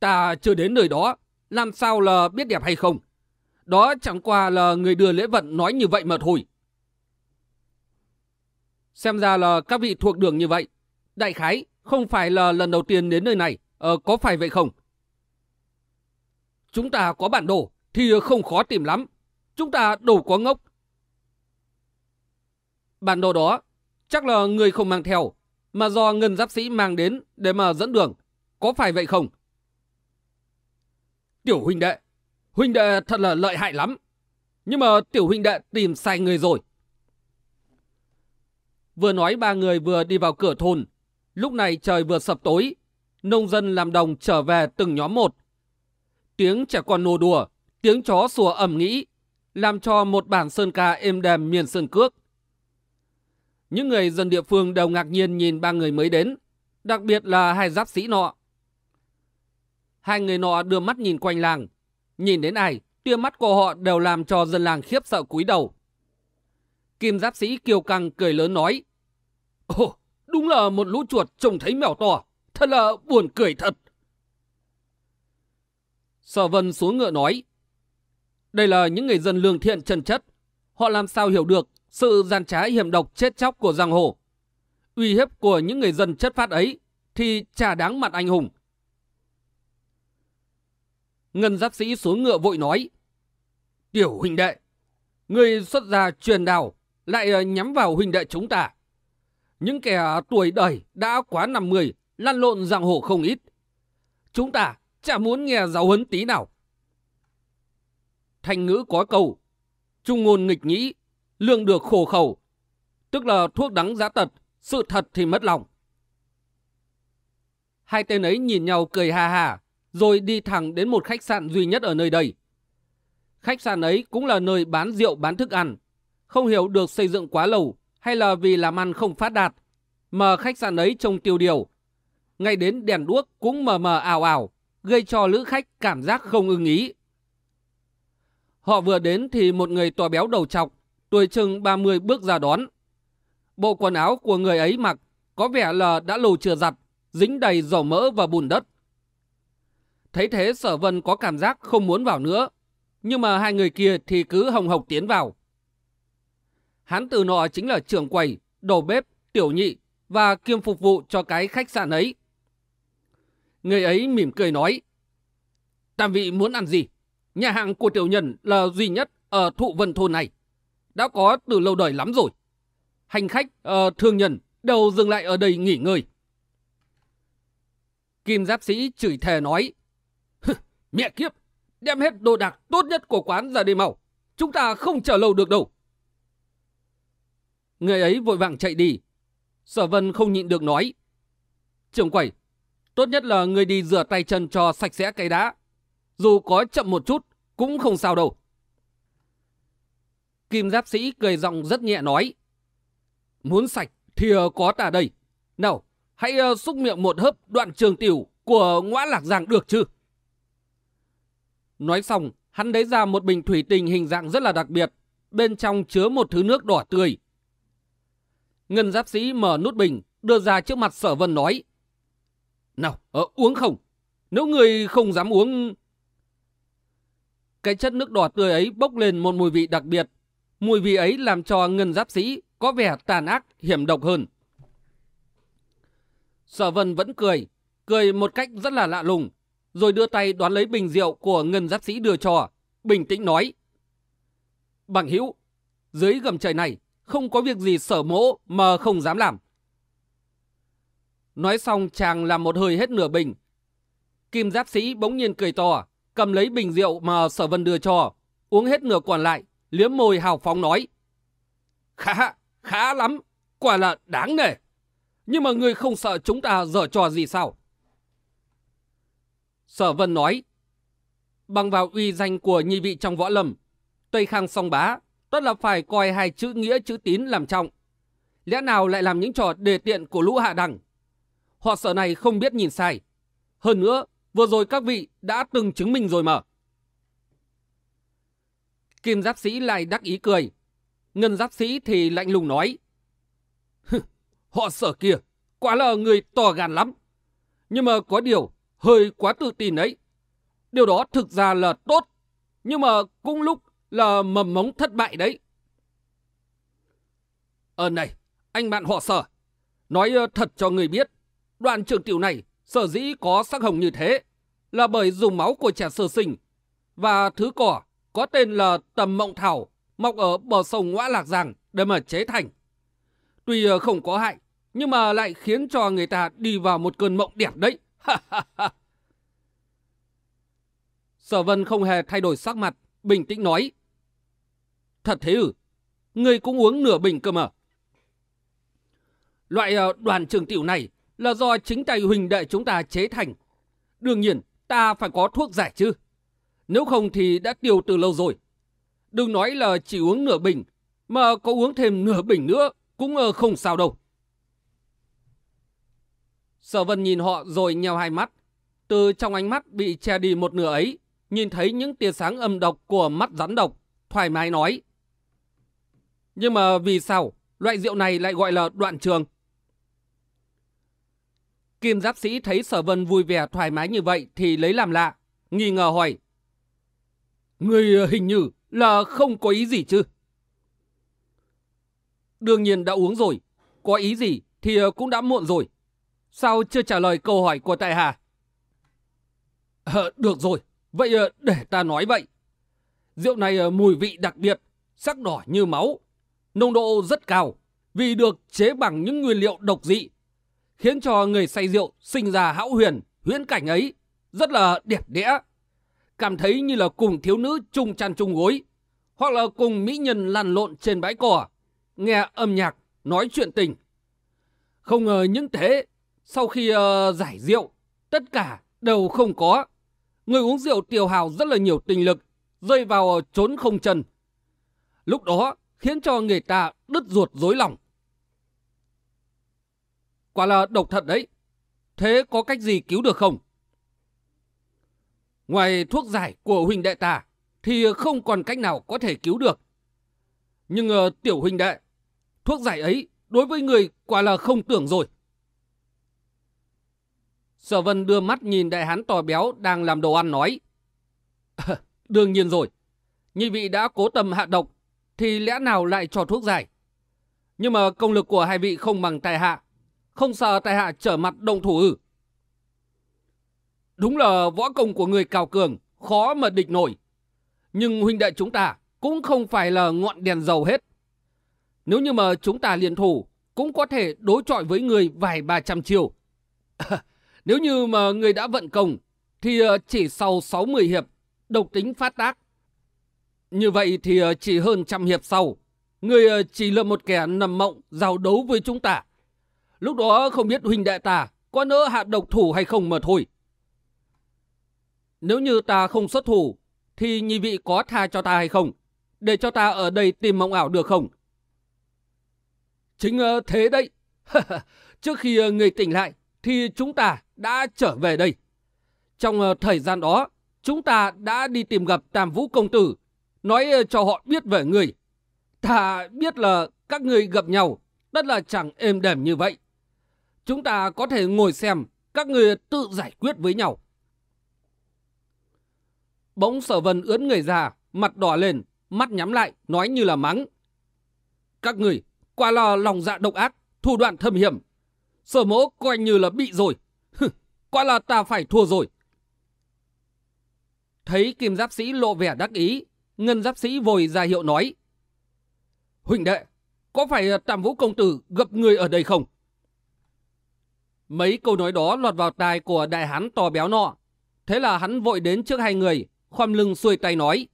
Speaker 1: Ta chưa đến nơi đó, làm sao là biết đẹp hay không? Đó chẳng qua là người đưa lễ vận nói như vậy mà thôi. Xem ra là các vị thuộc đường như vậy. Đại khái, không phải là lần đầu tiên đến nơi này. Ờ, có phải vậy không? Chúng ta có bản đồ thì không khó tìm lắm. Chúng ta đủ có ngốc. Bản đồ đó chắc là người không mang theo, mà do ngân giáp sĩ mang đến để mà dẫn đường. Có phải vậy không? Tiểu huynh đệ, huynh đệ thật là lợi hại lắm. Nhưng mà tiểu huynh đệ tìm sai người rồi. Vừa nói ba người vừa đi vào cửa thôn. Lúc này trời vừa sập tối. Nông dân làm đồng trở về từng nhóm một. Tiếng trẻ con nô đùa, tiếng chó sủa ẩm nghĩ, làm cho một bản sơn ca êm đềm miền sơn cước. Những người dân địa phương đều ngạc nhiên nhìn ba người mới đến, đặc biệt là hai giáp sĩ nọ. Hai người nọ đưa mắt nhìn quanh làng, nhìn đến ai, tia mắt của họ đều làm cho dân làng khiếp sợ cúi đầu. Kim giáp sĩ kiêu căng cười lớn nói, Ồ, đúng là một lũ chuột trông thấy mèo to, thật là buồn cười thật. Sở Vân xuống ngựa nói, đây là những người dân lương thiện chân chất, họ làm sao hiểu được sự gian trá hiểm độc chết chóc của giang hồ. Uy hiếp của những người dân chất phát ấy thì chả đáng mặt anh hùng. Ngân giáp sĩ xuống ngựa vội nói, Tiểu huynh đệ, người xuất gia truyền đạo lại ờ, nhắm vào huynh đệ chúng ta. Những kẻ tuổi đời đã quá 50, lăn lộn giang hồ không ít. Chúng ta chả muốn nghe giáo huấn tí nào. Thành ngữ có câu, trung ngôn nghịch nhĩ, lương được khổ khẩu, tức là thuốc đắng giá tật, sự thật thì mất lòng. Hai tên ấy nhìn nhau cười ha ha, rồi đi thẳng đến một khách sạn duy nhất ở nơi đây. Khách sạn ấy cũng là nơi bán rượu bán thức ăn, không hiểu được xây dựng quá lâu hay là vì làm ăn không phát đạt, mà khách sạn ấy trông tiêu điều. Ngay đến đèn đuốc cũng mờ mờ ảo ảo, gây cho lữ khách cảm giác không ưng ý. Họ vừa đến thì một người to béo đầu trọc, tuổi chừng 30 bước ra đón. Bộ quần áo của người ấy mặc có vẻ là đã lâu chưa giặt, dính đầy dầu mỡ và bùn đất. Thấy thế sở vân có cảm giác không muốn vào nữa, nhưng mà hai người kia thì cứ hồng hộc tiến vào. Hắn từ nọ chính là trưởng quầy, đầu bếp, tiểu nhị và kiêm phục vụ cho cái khách sạn ấy. Người ấy mỉm cười nói, Tam vị muốn ăn gì? Nhà hàng của tiểu nhân là duy nhất ở thụ vân thôn này. Đã có từ lâu đời lắm rồi. Hành khách, uh, thương nhân đều dừng lại ở đây nghỉ ngơi. Kim giáp sĩ chửi thề nói, Mẹ kiếp, đem hết đồ đạc tốt nhất của quán ra đây mau. Chúng ta không chờ lâu được đâu. Người ấy vội vàng chạy đi. Sở vân không nhịn được nói. Trưởng quầy, tốt nhất là người đi rửa tay chân cho sạch sẽ cái đá. Dù có chậm một chút, cũng không sao đâu. Kim giáp sĩ cười giọng rất nhẹ nói. Muốn sạch thì có ta đây. Nào, hãy ờ, xúc miệng một hớp đoạn trường tiểu của ngõa lạc giang được chứ? Nói xong, hắn lấy ra một bình thủy tinh hình dạng rất là đặc biệt. Bên trong chứa một thứ nước đỏ tươi. Ngân giáp sĩ mở nút bình, đưa ra trước mặt sở vân nói. Nào, ờ, uống không? Nếu người không dám uống... Cái chất nước đỏ tươi ấy bốc lên một mùi vị đặc biệt. Mùi vị ấy làm cho ngân giáp sĩ có vẻ tàn ác, hiểm độc hơn. Sở vân vẫn cười, cười một cách rất là lạ lùng, rồi đưa tay đoán lấy bình rượu của ngân giáp sĩ đưa cho, bình tĩnh nói. Bằng hữu dưới gầm trời này không có việc gì sở mỗ mà không dám làm. Nói xong chàng làm một hơi hết nửa bình. Kim giáp sĩ bỗng nhiên cười to, cầm lấy bình rượu mà sở vân đưa cho, uống hết nửa còn lại, liếm môi hào phóng nói. Khá, khá lắm, quả là đáng nể. Nhưng mà người không sợ chúng ta dở trò gì sao? Sở vân nói. Bằng vào uy danh của nhi vị trong võ lâm, Tây Khang song bá, tất là phải coi hai chữ nghĩa chữ tín làm trọng. Lẽ nào lại làm những trò đề tiện của lũ hạ đẳng? Họ sợ này không biết nhìn sai. Hơn nữa, vừa rồi các vị đã từng chứng minh rồi mà. Kim giáp sĩ lại đắc ý cười. Ngân giáp sĩ thì lạnh lùng nói. Họ sợ kia, quả là người to gan lắm. Nhưng mà có điều, hơi quá tự tin ấy. Điều đó thực ra là tốt, nhưng mà cũng lúc là mầm mống thất bại đấy. Ờ này, anh bạn họ sở, nói ờ, thật cho người biết, đoạn trường tiểu này sở dĩ có sắc hồng như thế là bởi dùng máu của trẻ sơ sinh và thứ cỏ có tên là tầm mộng thảo mọc ở bờ sông Ngoã Lạc Giang để mà chế thành. Tuy ờ, không có hại, nhưng mà lại khiến cho người ta đi vào một cơn mộng đẹp đấy. Sở Vân không hề thay đổi sắc mặt, bình tĩnh nói. Thật thế ư? Ngươi cũng uống nửa bình cơ mà. Loại ờ, đoàn trường tiểu này là do chính tay huỳnh đệ chúng ta chế thành. Đương nhiên, ta phải có thuốc giải chứ. Nếu không thì đã tiêu từ lâu rồi. Đừng nói là chỉ uống nửa bình, mà có uống thêm nửa bình nữa cũng ờ, không sao đâu. Sở vân nhìn họ rồi nheo hai mắt. Từ trong ánh mắt bị che đi một nửa ấy, nhìn thấy những tia sáng âm độc của mắt rắn độc, thoải mái nói. Nhưng mà vì sao loại rượu này lại gọi là đoạn trường? Kim giáp sĩ thấy sở vân vui vẻ thoải mái như vậy thì lấy làm lạ, nghi ngờ hỏi. Người ờ, hình như là không có ý gì chứ? Đương nhiên đã uống rồi, có ý gì thì ờ, cũng đã muộn rồi. Sao chưa trả lời câu hỏi của tại Hà? À, được rồi, vậy ờ, để ta nói vậy. Rượu này ờ, mùi vị đặc biệt, sắc đỏ như máu, nồng độ rất cao vì được chế bằng những nguyên liệu độc dị khiến cho người say rượu sinh ra hão huyền, huyễn cảnh ấy rất là đẹp đẽ. Cảm thấy như là cùng thiếu nữ chung chăn chung gối, hoặc là cùng mỹ nhân lăn lộn trên bãi cỏ, nghe âm nhạc, nói chuyện tình. Không ngờ những thế, sau khi uh, giải rượu, tất cả đều không có. Người uống rượu tiêu hào rất là nhiều tình lực, rơi vào trốn không chân. Lúc đó khiến cho người ta đứt ruột rối lòng. Quả là độc thật đấy. Thế có cách gì cứu được không? Ngoài thuốc giải của huynh đệ ta, thì không còn cách nào có thể cứu được. Nhưng uh, tiểu huynh đệ, thuốc giải ấy đối với người quả là không tưởng rồi. Sở vân đưa mắt nhìn đại hán to béo đang làm đồ ăn nói. đương nhiên rồi, nhị vị đã cố tâm hạ độc, thì lẽ nào lại cho thuốc giải? Nhưng mà công lực của hai vị không bằng tài hạ, không sợ tài hạ trở mặt động thủ ư? Đúng là võ công của người cao cường, khó mà địch nổi. Nhưng huynh đệ chúng ta cũng không phải là ngọn đèn dầu hết. Nếu như mà chúng ta liên thủ, cũng có thể đối chọi với người vài ba trăm chiều. nếu như mà người đã vận công, thì ờ, chỉ sau 60 hiệp, độc tính phát tác. Như vậy thì ờ, chỉ hơn trăm hiệp sau, người ờ, chỉ là một kẻ nằm mộng giao đấu với chúng ta. Lúc đó không biết huynh đệ ta có nỡ hạ độc thủ hay không mà thôi. Nếu như ta không xuất thủ, thì nhị vị có tha cho ta hay không? Để cho ta ở đây tìm mộng ảo được không? Chính thế đấy. Trước khi người tỉnh lại, thì chúng ta đã trở về đây. Trong ờ, thời gian đó, chúng ta đã đi tìm gặp Tam Vũ Công Tử, nói ờ, cho họ biết về người. Ta biết là các người gặp nhau, tất là chẳng êm đềm như vậy. Chúng ta có thể ngồi xem các người tự giải quyết với nhau. Bỗng sở vân ướn người già, mặt đỏ lên, mắt nhắm lại, nói như là mắng. Các người, quả là lòng dạ độc ác, thủ đoạn thâm hiểm. Sở mỗ coi như là bị rồi. quả là ta phải thua rồi. Thấy kim giáp sĩ lộ vẻ đắc ý, ngân giáp sĩ vội ra hiệu nói. Huỳnh đệ, có phải tam vũ công tử gặp người ở đây không? Mấy câu nói đó lọt vào tai của đại hán to béo nọ. Thế là hắn vội đến trước hai người, khoăm lưng xuôi tay nói.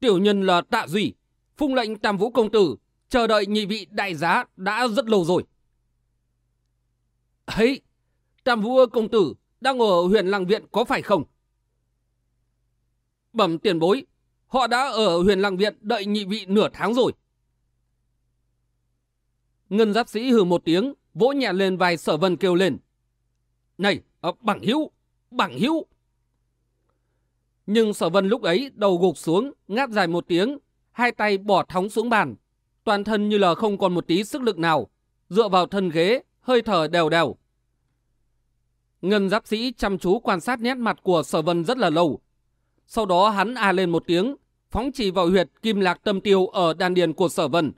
Speaker 1: Tiểu nhân là tạ duy, phung lệnh tam vũ công tử, chờ đợi nhị vị đại giá đã rất lâu rồi. Ấy, tam vua công tử đang ở huyện Lăng viện có phải không? Bẩm tiền bối, Họ đã ở huyền lăng viện đợi nhị vị nửa tháng rồi. Ngân giáp sĩ hừ một tiếng, vỗ nhẹ lên vai sở vân kêu lên. Này, ờ, bằng hữu, bằng hữu. Nhưng sở vân lúc ấy đầu gục xuống, ngáp dài một tiếng, hai tay bỏ thóng xuống bàn. Toàn thân như là không còn một tí sức lực nào, dựa vào thân ghế, hơi thở đều đều. Ngân giáp sĩ chăm chú quan sát nét mặt của sở vân rất là lâu. Sau đó hắn a lên một tiếng, phóng chỉ vào huyệt kim lạc tâm tiêu ở đan điền của sở vân.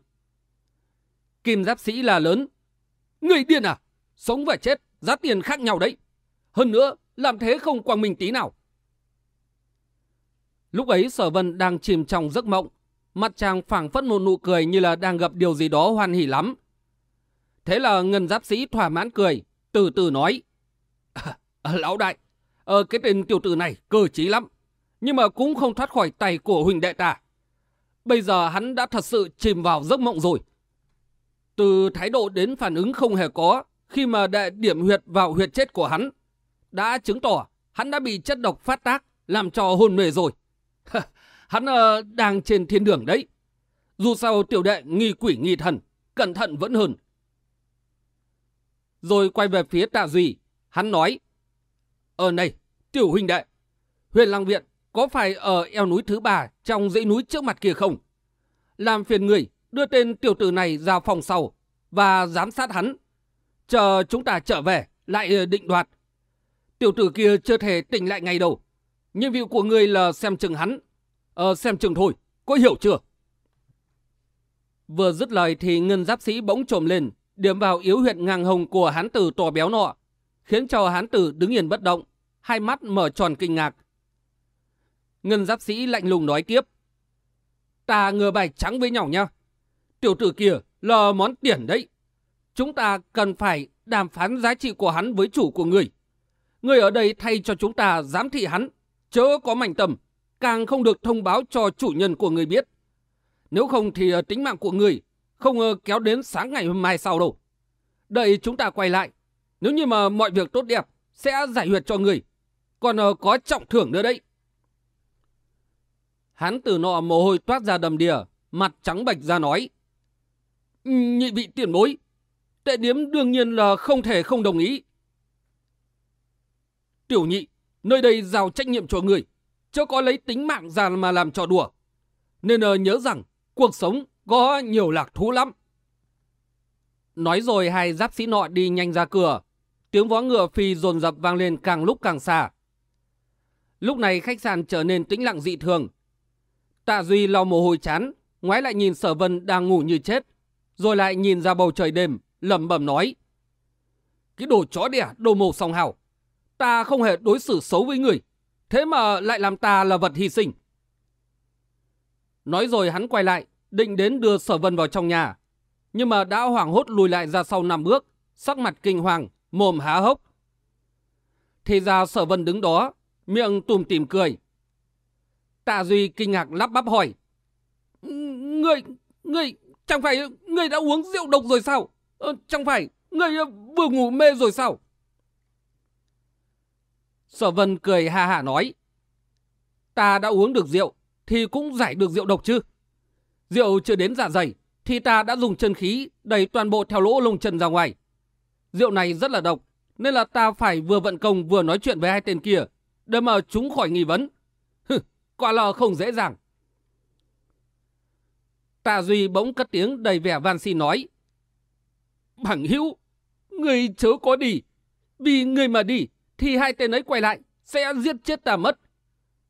Speaker 1: Kim giáp sĩ là lớn. Người điên à? Sống và chết, giá tiền khác nhau đấy. Hơn nữa, làm thế không quang minh tí nào. Lúc ấy sở vân đang chìm trong giấc mộng. Mặt chàng phảng phất một nụ cười như là đang gặp điều gì đó hoan hỉ lắm. Thế là ngân giáp sĩ thỏa mãn cười, từ từ nói. À, lão đại, ờ, cái tên tiểu tử này cơ trí lắm, nhưng mà cũng không thoát khỏi tay của huỳnh đệ ta. Bây giờ hắn đã thật sự chìm vào giấc mộng rồi. Từ thái độ đến phản ứng không hề có khi mà đệ điểm huyệt vào huyệt chết của hắn, đã chứng tỏ hắn đã bị chất độc phát tác, làm cho hôn mê rồi. hắn uh, đang trên thiên đường đấy. Dù sao tiểu đệ nghi quỷ nghi thần, cẩn thận vẫn hơn. Rồi quay về phía tạ duy, hắn nói. Ở này, tiểu huynh đệ, huyền lăng viện có phải ở eo núi thứ ba trong dãy núi trước mặt kia không? Làm phiền người đưa tên tiểu tử này ra phòng sau và giám sát hắn. Chờ chúng ta trở về, lại định đoạt. Tiểu tử kia chưa thể tỉnh lại ngay đâu. Nhiệm vụ của người là xem chừng hắn. Ờ, xem chừng thôi, có hiểu chưa? Vừa dứt lời thì ngân giáp sĩ bỗng trồm lên, điểm vào yếu huyệt ngang hồng của hán tử to béo nọ, khiến cho hán tử đứng yên bất động, hai mắt mở tròn kinh ngạc. Ngân giáp sĩ lạnh lùng nói tiếp. Ta ngừa bài trắng với nhau nha. Tiểu tử kia là món tiền đấy. Chúng ta cần phải đàm phán giá trị của hắn với chủ của người. Người ở đây thay cho chúng ta giám thị hắn, chớ có mảnh tầm, càng không được thông báo cho chủ nhân của người biết. Nếu không thì ờ, tính mạng của người không kéo đến sáng ngày hôm mai sau đâu. Đợi chúng ta quay lại. Nếu như mà mọi việc tốt đẹp, sẽ giải huyệt cho người. Còn ờ, có trọng thưởng nữa đấy. Hắn từ nọ mồ hôi toát ra đầm đìa, mặt trắng bệch ra nói. Nhị vị tiền bối, tệ điếm đương nhiên là không thể không đồng ý. Tiểu nhị, nơi đây giao trách nhiệm cho người, chứ có lấy tính mạng ra mà làm trò đùa. Nên ờ, nhớ rằng cuộc sống có nhiều lạc thú lắm. Nói rồi hai giáp sĩ nọ đi nhanh ra cửa. Tiếng vó ngựa phi dồn dập vang lên càng lúc càng xa. Lúc này khách sạn trở nên tĩnh lặng dị thường. Tạ Duy lau mồ hôi chán, ngoái lại nhìn sở vân đang ngủ như chết. Rồi lại nhìn ra bầu trời đêm, lẩm bẩm nói. Cái đồ chó đẻ, đồ mồ song hào. Ta không hề đối xử xấu với người. Thế mà lại làm ta là vật hy sinh. Nói rồi hắn quay lại, định đến đưa sở vân vào trong nhà. Nhưng mà đã hoảng hốt lùi lại ra sau năm bước, sắc mặt kinh hoàng, mồm há hốc. Thì ra sở vân đứng đó, miệng tùm tìm cười. Tạ Duy kinh ngạc lắp bắp hỏi. Ngươi, ngươi, chẳng phải ngươi đã uống rượu độc rồi sao? Ờ, chẳng phải ngươi vừa ngủ mê rồi sao? Sở Vân cười ha hả nói. Ta đã uống được rượu, thì cũng giải được rượu độc chứ. Rượu chưa đến dạ dày, thì ta đã dùng chân khí đẩy toàn bộ theo lỗ lông chân ra ngoài. Rượu này rất là độc, nên là ta phải vừa vận công vừa nói chuyện với hai tên kia, để mà chúng khỏi nghi vấn. Hừ, quả là không dễ dàng. Tạ Duy bỗng cất tiếng đầy vẻ van xin nói. Bằng hữu, người chớ có đi. Vì người mà đi, thì hai tên ấy quay lại, sẽ giết chết ta mất.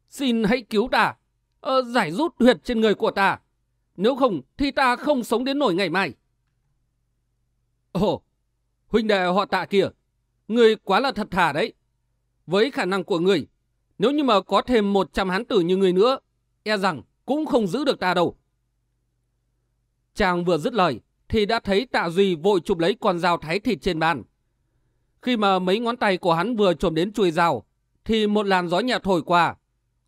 Speaker 1: Xin hãy cứu ta, ờ, giải rút huyệt trên người của ta. Nếu không, thì ta không sống đến nổi ngày mai. Ồ, huynh đệ họ tạ kìa, người quá là thật thà đấy. Với khả năng của người, nếu như mà có thêm 100 hán tử như người nữa, e rằng cũng không giữ được ta đâu. Chàng vừa dứt lời, thì đã thấy tạ Duy vội chụp lấy con dao thái thịt trên bàn. Khi mà mấy ngón tay của hắn vừa trồm đến chuôi dao, thì một làn gió nhẹ thổi qua.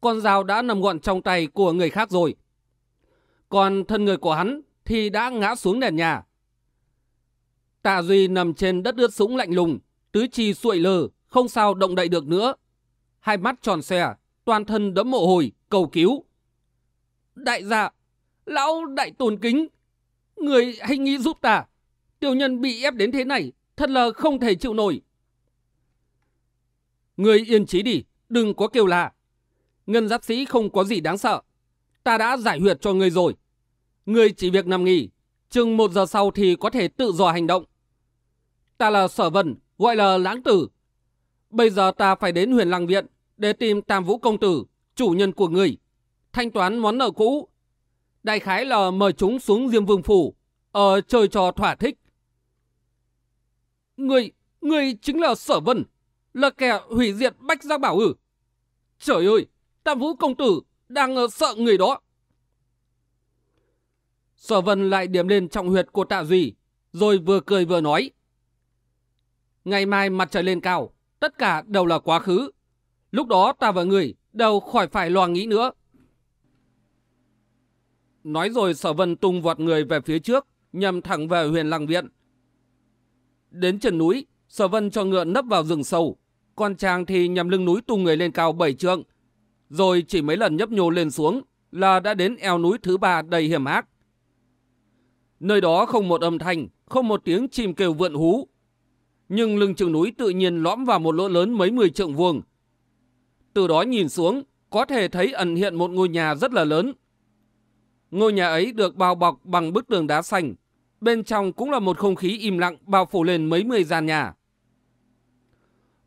Speaker 1: Con dao đã nằm gọn trong tay của người khác rồi. Còn thân người của hắn thì đã ngã xuống nền nhà. Tạ Duy nằm trên đất ướt sũng lạnh lùng, tứ chi suội lờ, không sao động đậy được nữa. Hai mắt tròn xe, toàn thân đẫm mồ hôi, cầu cứu. đại gia, lão đại tôn kính. Người hãy nghĩ giúp ta. Tiểu nhân bị ép đến thế này, thật là không thể chịu nổi. Người yên trí đi, đừng có kêu la. Ngân giáp sĩ không có gì đáng sợ. Ta đã giải huyệt cho người rồi. Người chỉ việc nằm nghỉ, chừng một giờ sau thì có thể tự do hành động. Ta là sở vân, gọi là lãng tử. Bây giờ ta phải đến huyền lăng viện để tìm tam vũ công tử, chủ nhân của người. Thanh toán món nợ cũ. Đại khái là mời chúng xuống Diêm Vương Phủ, ở chơi trò thỏa thích. Người, người chính là sở vân, là kẻ hủy diệt Bách Giác Bảo ư. Trời ơi, tam vũ công tử đang ờ, sợ người đó. Sở vân lại điểm lên trọng huyệt của tạ duy, rồi vừa cười vừa nói. Ngày mai mặt trời lên cao, tất cả đều là quá khứ. Lúc đó ta và người đều khỏi phải lo nghĩ nữa. Nói rồi sở vân tung vọt người về phía trước, nhằm thẳng về huyền lăng viện. Đến chân núi, sở vân cho ngựa nấp vào rừng sâu, con chàng thì nhằm lưng núi tung người lên cao bảy trượng. Rồi chỉ mấy lần nhấp nhô lên xuống là đã đến eo núi thứ ba đầy hiểm ác. Nơi đó không một âm thanh, không một tiếng chim kêu vượn hú. Nhưng lưng chừng núi tự nhiên lõm vào một lỗ lớn mấy mươi trượng vuông. Từ đó nhìn xuống, có thể thấy ẩn hiện một ngôi nhà rất là lớn. Ngôi nhà ấy được bao bọc bằng bức tường đá xanh. Bên trong cũng là một không khí im lặng bao phủ lên mấy mươi gian nhà.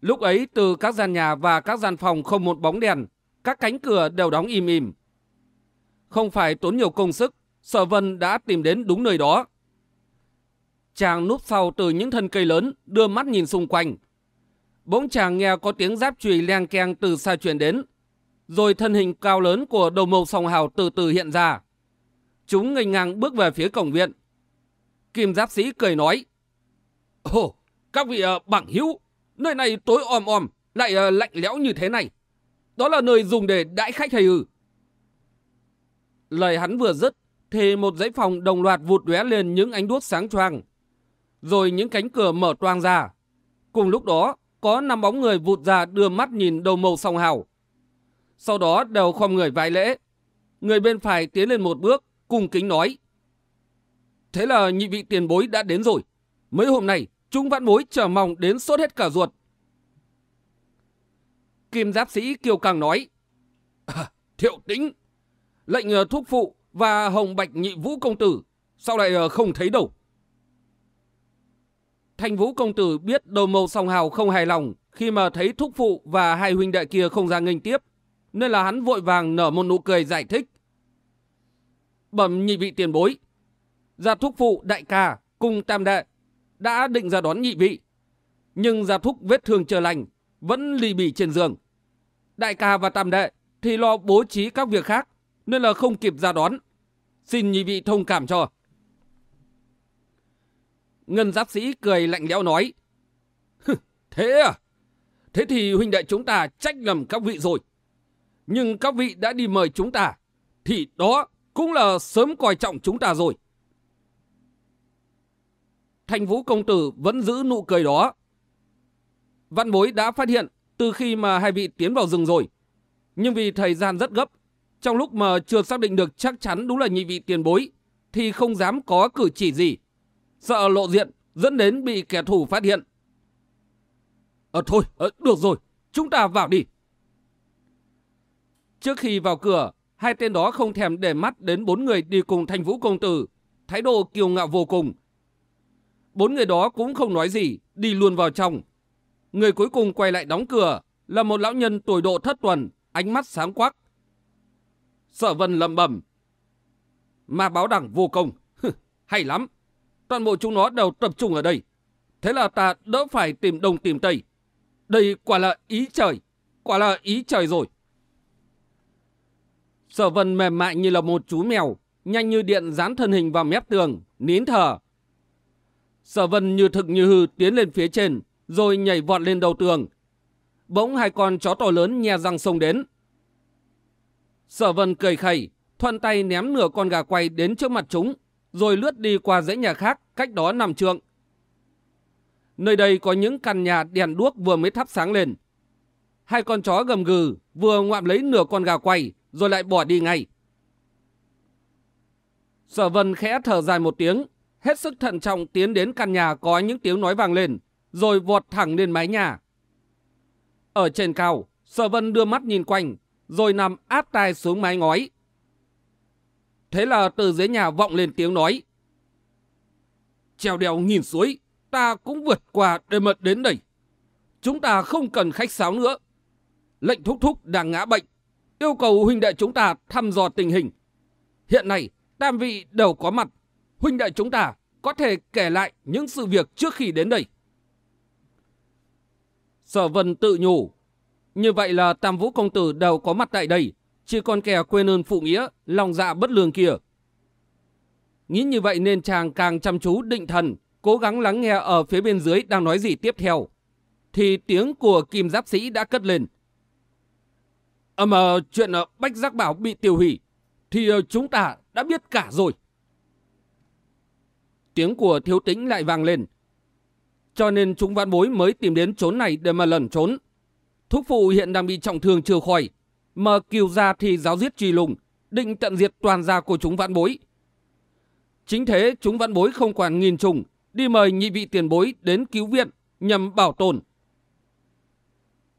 Speaker 1: Lúc ấy từ các gian nhà và các gian phòng không một bóng đèn, các cánh cửa đều đóng im im. Không phải tốn nhiều công sức, Sở Vân đã tìm đến đúng nơi đó. Chàng núp sau từ những thân cây lớn, đưa mắt nhìn xung quanh. Bỗng chàng nghe có tiếng giáp chùy leng keng từ xa truyền đến. Rồi thân hình cao lớn của đầu mâu song hào từ từ hiện ra. Chúng ngây ngang bước về phía cổng viện. Kim giáp sĩ cười nói. Ồ, các vị uh, bằng hữu, nơi này tối om om, lại uh, lạnh lẽo như thế này. Đó là nơi dùng để đãi khách hay ư? Lời hắn vừa dứt, thì một dãy phòng đồng loạt vụt lóe lên những ánh đuốc sáng choang. Rồi những cánh cửa mở toang ra. Cùng lúc đó, có năm bóng người vụt ra đưa mắt nhìn đầu màu song hào. Sau đó đều khom người vai lễ. Người bên phải tiến lên một bước, cung kính nói. Thế là nhị vị tiền bối đã đến rồi. Mấy hôm nay, chúng vãn bối chờ mong đến sốt hết cả ruột. Kim giáp sĩ kiều càng nói. À, thiệu tĩnh, lệnh thuốc thúc phụ và hồng bạch nhị vũ công tử, sao lại ờ, không thấy đâu? Thanh vũ công tử biết đồ mâu song hào không hài lòng khi mà thấy thúc phụ và hai huynh đệ kia không ra nghênh tiếp, nên là hắn vội vàng nở một nụ cười giải thích. Bẩm nhị vị tiền bối, gia thúc phụ đại ca cùng tam đệ đã định ra đón nhị vị, nhưng gia thúc vết thương chưa lành, vẫn lì bì trên giường. Đại ca và tam đệ thì lo bố trí các việc khác, nên là không kịp ra đón. Xin nhị vị thông cảm cho. Ngân giáp sĩ cười lạnh lẽo nói. Thế à? Thế thì huynh đệ chúng ta trách lầm các vị rồi. Nhưng các vị đã đi mời chúng ta, thì đó cũng là sớm coi trọng chúng ta rồi. Thanh Vũ Công Tử vẫn giữ nụ cười đó. Văn bối đã phát hiện từ khi mà hai vị tiến vào rừng rồi. Nhưng vì thời gian rất gấp, trong lúc mà chưa xác định được chắc chắn đúng là nhị vị tiền bối, thì không dám có cử chỉ gì. Sợ lộ diện, dẫn đến bị kẻ thù phát hiện. Ờ thôi, ờ, được rồi, chúng ta vào đi. Trước khi vào cửa, hai tên đó không thèm để mắt đến bốn người đi cùng thành vũ công tử, thái độ kiêu ngạo vô cùng. Bốn người đó cũng không nói gì, đi luôn vào trong. Người cuối cùng quay lại đóng cửa là một lão nhân tuổi độ thất tuần, ánh mắt sáng quắc. Sở vân lầm bẩm Ma báo đẳng vô công. Hay lắm. Toàn bộ chúng nó đều tập trung ở đây. Thế là ta đỡ phải tìm đông tìm tây. Đây quả là ý trời. Quả là ý trời rồi. Sở vân mềm mại như là một chú mèo. Nhanh như điện dán thân hình vào mép tường. Nín thở. Sở vân như thực như hư tiến lên phía trên. Rồi nhảy vọt lên đầu tường. Bỗng hai con chó to lớn nhe răng sông đến. Sở vân cười khẩy, thuận tay ném nửa con gà quay đến trước mặt chúng, rồi lướt đi qua dãy nhà khác, cách đó nằm trượng. Nơi đây có những căn nhà đèn đuốc vừa mới thắp sáng lên. Hai con chó gầm gừ vừa ngoạm lấy nửa con gà quay, rồi lại bỏ đi ngay. Sở vân khẽ thở dài một tiếng, hết sức thận trọng tiến đến căn nhà có những tiếng nói vang lên, rồi vọt thẳng lên mái nhà. Ở trên cao, sở vân đưa mắt nhìn quanh, rồi nằm áp tai xuống mái ngói. Thế là từ dưới nhà vọng lên tiếng nói. trèo đèo nhìn suối, ta cũng vượt qua để mật đến đây. Chúng ta không cần khách sáo nữa. Lệnh thúc thúc đang ngã bệnh, yêu cầu huynh đệ chúng ta thăm dò tình hình. Hiện nay, tam vị đều có mặt. Huynh đệ chúng ta có thể kể lại những sự việc trước khi đến đây. Sở vân tự nhủ. Như vậy là tam vũ công tử đều có mặt tại đây. Chỉ còn kẻ quên ơn phụ nghĩa, lòng dạ bất lương kia. Nghĩ như vậy nên chàng càng chăm chú định thần, cố gắng lắng nghe ở phía bên dưới đang nói gì tiếp theo. Thì tiếng của kim giáp sĩ đã cất lên. À mà chuyện ờ, Bách Giác Bảo bị tiêu hủy, thì ờ, chúng ta đã biết cả rồi. Tiếng của thiếu tính lại vang lên. Cho nên chúng văn bối mới tìm đến chốn này để mà lẩn trốn. Thúc phụ hiện đang bị trọng thương chưa khỏi. Mà kiều ra thì giáo giết truy lùng, định tận diệt toàn gia của chúng văn bối. Chính thế chúng văn bối không quản nghìn trùng, đi mời nhị vị tiền bối đến cứu viện nhằm bảo tồn.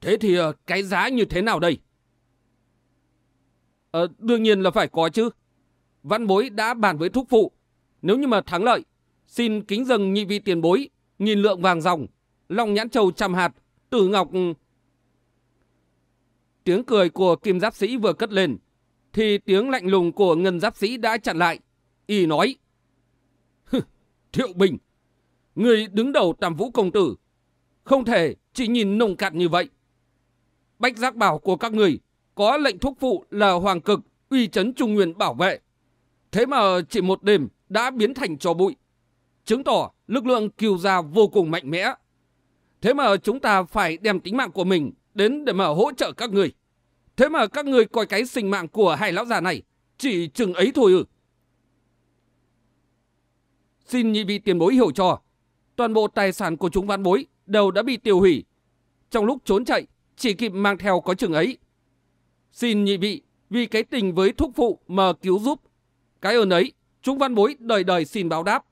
Speaker 1: Thế thì ờ, cái giá như thế nào đây? Ờ, đương nhiên là phải có chứ. Văn bối đã bàn với thúc phụ. Nếu như mà thắng lợi, xin kính dâng nhị vị tiền bối, nghìn lượng vàng ròng, long nhãn châu trăm hạt, tử ngọc... Ừ. Tiếng cười của kim giáp sĩ vừa cất lên, thì tiếng lạnh lùng của ngân giáp sĩ đã chặn lại. Y nói, Thiệu Bình, người đứng đầu tam vũ công tử, không thể chỉ nhìn nồng cạn như vậy. Bách giác bảo của các người có lệnh thúc phụ là hoàng cực, uy chấn trung nguyên bảo vệ. Thế mà chỉ một đêm đã biến thành trò bụi. Chứng tỏ lực lượng kiều gia vô cùng mạnh mẽ. Thế mà chúng ta phải đem tính mạng của mình đến để mà hỗ trợ các người. Thế mà các người coi cái sinh mạng của hai lão già này chỉ chừng ấy thôi ư. Xin nhị vị tiền bối hiểu cho. Toàn bộ tài sản của chúng văn bối đều đã bị tiêu hủy. Trong lúc trốn chạy, chỉ kịp mang theo có chừng ấy. Xin nhị vị vì cái tình với thúc phụ mà cứu giúp. Cái ơn ấy, chúng văn bối đời đời xin báo đáp.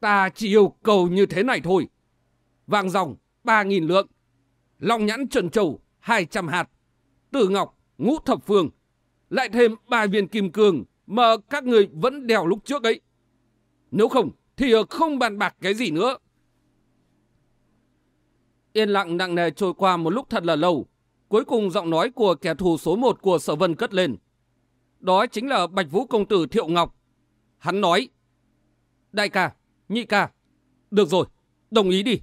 Speaker 1: Ta chỉ yêu cầu như thế này thôi. Vàng dòng 3.000 lượng, long nhãn trần trầu 200 hạt, tử ngọc ngũ thập phương, lại thêm ba viên kim cương mà các người vẫn đèo lúc trước ấy. Nếu không thì không bàn bạc cái gì nữa. Yên lặng nặng nề trôi qua một lúc thật là lâu. Cuối cùng giọng nói của kẻ thù số một của sở vân cất lên. Đó chính là Bạch Vũ Công Tử Thiệu Ngọc. Hắn nói, Đại ca, nhị ca, được rồi, đồng ý đi.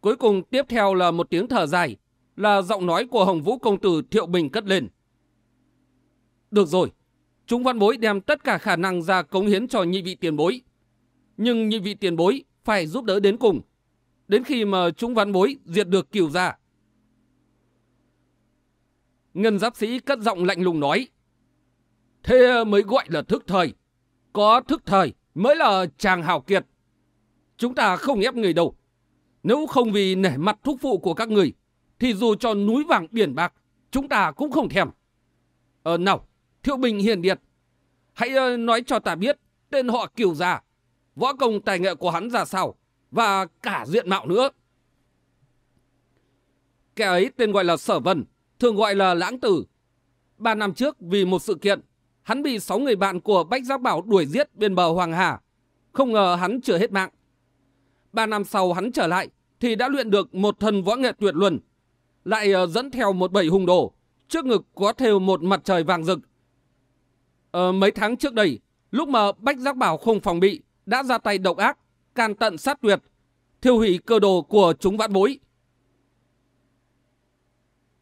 Speaker 1: Cuối cùng tiếp theo là một tiếng thở dài, là giọng nói của Hồng Vũ Công Tử Thiệu Bình cất lên. Được rồi, chúng văn bối đem tất cả khả năng ra cống hiến cho nhị vị tiền bối. Nhưng nhị vị tiền bối phải giúp đỡ đến cùng, đến khi mà chúng văn bối diệt được cửu gia. Ngân giáp sĩ cất giọng lạnh lùng nói. Thế mới gọi là thức thời. Có thức thời mới là chàng hào kiệt. Chúng ta không ép người đâu. Nếu không vì nể mặt thúc phụ của các người, thì dù cho núi vàng biển bạc, chúng ta cũng không thèm. Ờ nào, Thiệu Bình hiền điệt, hãy ờ, nói cho ta biết tên họ kiều già, võ công tài nghệ của hắn ra sao, và cả diện mạo nữa. Kẻ ấy tên gọi là Sở Vân, thường gọi là Lãng Tử. Ba năm trước vì một sự kiện, hắn bị sáu người bạn của Bách Giác Bảo đuổi giết bên bờ Hoàng Hà. Không ngờ hắn chưa hết mạng. Ba năm sau hắn trở lại thì đã luyện được một thần võ nghệ tuyệt luân. Lại ờ, dẫn theo một bầy hùng đồ, trước ngực có thêu một mặt trời vàng rực. Ờ, mấy tháng trước đây, lúc mà Bách Giác Bảo không phòng bị, đã ra tay độc ác, can tận sát tuyệt, thiêu hủy cơ đồ của chúng vạn bối.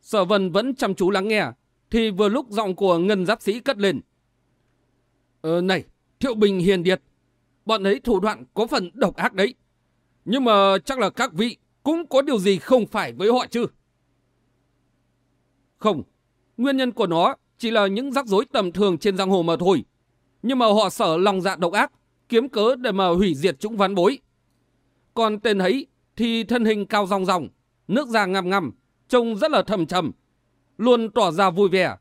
Speaker 1: Sở vân vẫn chăm chú lắng nghe, thì vừa lúc giọng của ngân giáp sĩ cất lên. Ờ này, thiệu bình hiền điệt, bọn ấy thủ đoạn có phần độc ác đấy. Nhưng mà chắc là các vị cũng có điều gì không phải với họ chứ? Không, nguyên nhân của nó chỉ là những rắc rối tầm thường trên giang hồ mà thôi. Nhưng mà họ sở lòng dạ độc ác, kiếm cớ để mà hủy diệt chúng ván bối. Còn tên ấy thì thân hình cao rong rong, nước da ngăm ngăm, trông rất là thầm trầm, luôn tỏ ra vui vẻ.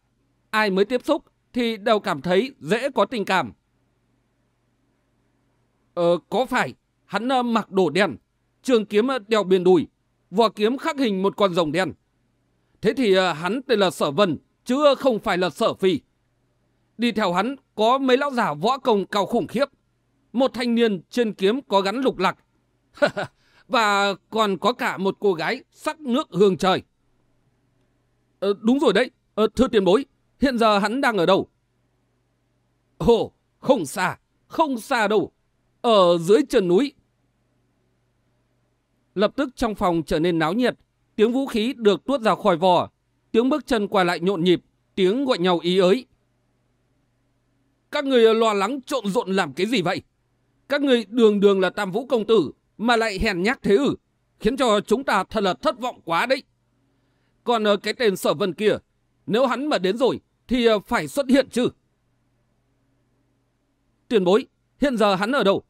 Speaker 1: Ai mới tiếp xúc thì đều cảm thấy dễ có tình cảm. Ờ, có phải hắn ờ, mặc đồ đen, trường kiếm ờ, đeo biên đùi, vỏ kiếm khắc hình một con rồng đen. Thế thì ờ, hắn tên là Sở Vân, chứ không phải là Sở Phi. Đi theo hắn có mấy lão giả võ công cao khủng khiếp. Một thanh niên trên kiếm có gắn lục lạc. Và còn có cả một cô gái sắc nước hương trời. Ờ, đúng rồi đấy, ờ, thưa tiền bối, hiện giờ hắn đang ở đâu? Ồ, không xa, không xa đâu, ở dưới chân núi. Lập tức trong phòng trở nên náo nhiệt, tiếng vũ khí được tuốt ra khỏi vò, tiếng bước chân qua lại nhộn nhịp, tiếng gọi nhau ý ới. Các người lo lắng trộn rộn làm cái gì vậy? Các người đường đường là tam vũ công tử mà lại hèn nhát thế ư? Khiến cho chúng ta thật là thất vọng quá đấy. Còn ờ, cái tên sở vân kia, nếu hắn mà đến rồi thì ờ, phải xuất hiện chứ. Tiền bối, hiện giờ hắn ở đâu?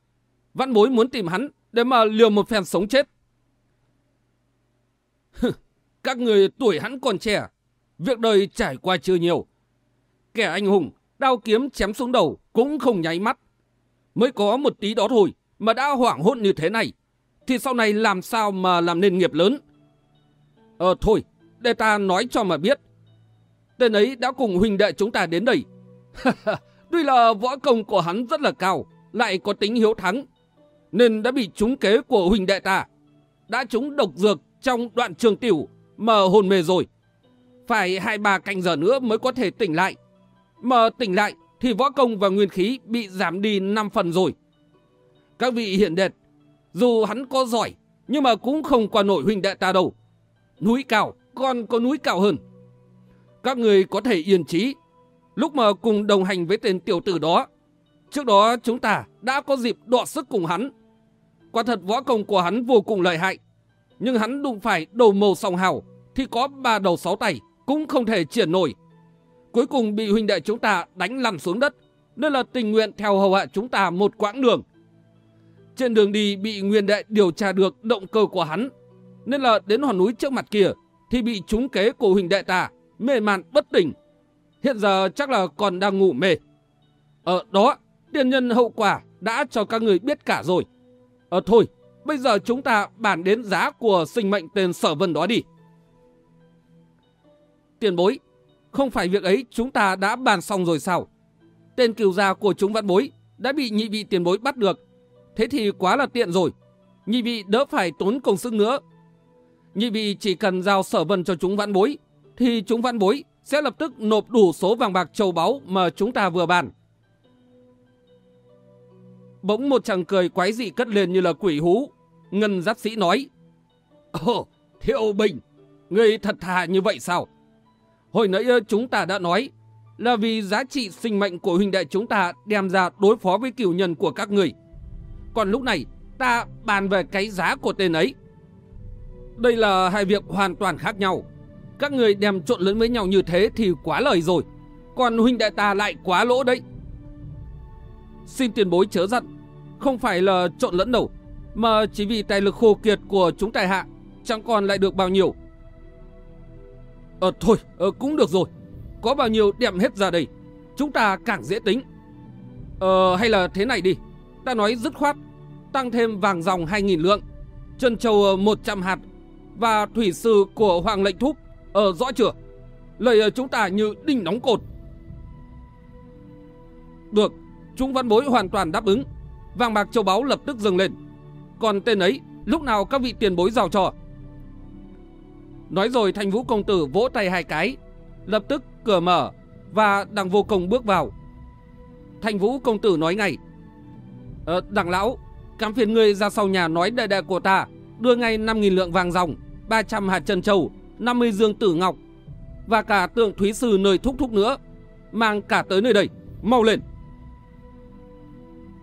Speaker 1: Văn bối muốn tìm hắn để mà liều một phen sống chết. Các người tuổi hắn còn trẻ, việc đời trải qua chưa nhiều. Kẻ anh hùng, đao kiếm chém xuống đầu cũng không nháy mắt. Mới có một tí đó thôi mà đã hoảng hôn như thế này, thì sau này làm sao mà làm nên nghiệp lớn? Ờ thôi, để ta nói cho mà biết. Tên ấy đã cùng huynh đệ chúng ta đến đây. Tuy là võ công của hắn rất là cao, lại có tính hiếu thắng, nên đã bị trúng kế của huynh đệ ta. Đã trúng độc dược trong đoạn trường tiểu mà hồn mê rồi. Phải hai ba canh giờ nữa mới có thể tỉnh lại. Mà tỉnh lại thì võ công và nguyên khí bị giảm đi 5 phần rồi. Các vị hiện đệ, dù hắn có giỏi, nhưng mà cũng không qua nổi huynh đệ ta đâu. Núi cao, còn có núi cao hơn. Các người có thể yên trí. Lúc mà cùng đồng hành với tên tiểu tử đó, trước đó chúng ta đã có dịp đọ sức cùng hắn. Quả thật võ công của hắn vô cùng lợi hại. Nhưng hắn đụng phải đầu màu song hào, thì có ba đầu sáu tay, cũng không thể triển nổi. Cuối cùng bị huynh đệ chúng ta đánh lăn xuống đất, nên là tình nguyện theo hầu hạ chúng ta một quãng đường. Trên đường đi bị nguyên đệ điều tra được động cơ của hắn, nên là đến hòn núi trước mặt kia thì bị trúng kế của huynh đệ ta, mê man bất tỉnh. Hiện giờ chắc là còn đang ngủ mê. Ở đó, tiền nhân hậu quả đã cho các người biết cả rồi. Ờ thôi, bây giờ chúng ta bàn đến giá của sinh mệnh tên sở vân đó đi. Tiền bối, không phải việc ấy chúng ta đã bàn xong rồi sao? Tên cừu gia của chúng văn bối đã bị nhị vị tiền bối bắt được. Thế thì quá là tiện rồi. Nhị vị đỡ phải tốn công sức nữa. Nhị vị chỉ cần giao sở vân cho chúng văn bối, thì chúng văn bối sẽ lập tức nộp đủ số vàng bạc châu báu mà chúng ta vừa bàn. Bỗng một chàng cười quái dị cất lên như là quỷ hú. Ngân giáp sĩ nói. Ồ, Thiệu Bình, người thật thà như vậy sao? Hồi nãy ờ, chúng ta đã nói là vì giá trị sinh mệnh của huynh đệ chúng ta đem ra đối phó với cửu nhân của các người. Còn lúc này ta bàn về cái giá của tên ấy. Đây là hai việc hoàn toàn khác nhau. Các người đem trộn lẫn với nhau như thế thì quá lời rồi. Còn huynh đệ ta lại quá lỗ đấy. Xin tiền bối chớ giận. Không phải là trộn lẫn đâu. Mà chỉ vì tài lực khô kiệt của chúng tài hạ chẳng còn lại được bao nhiêu. Ờ thôi, ờ, cũng được rồi. Có bao nhiêu đem hết ra đây. Chúng ta càng dễ tính. Ờ hay là thế này đi. Ta nói dứt khoát. Tăng thêm vàng dòng 2.000 lượng. trân châu ờ, 100 hạt. Và thủy sư của Hoàng lệnh thúc. Ờ rõ chưa? Lời chúng ta như đinh đóng cột. Được. Chúng văn bối hoàn toàn đáp ứng. Vàng bạc châu báu lập tức dừng lên. Còn tên ấy, lúc nào các vị tiền bối giao trò Nói rồi thanh vũ công tử vỗ tay hai cái, lập tức cửa mở và đằng vô công bước vào. thanh vũ công tử nói ngay, ờ, đằng lão, Cám phiền người ra sau nhà nói đệ đệ của ta, đưa ngay 5.000 lượng vàng dòng, 300 hạt trân châu, 50 dương tử ngọc, và cả tượng thúy sư nơi thúc thúc nữa, mang cả tới nơi đây, mau lên.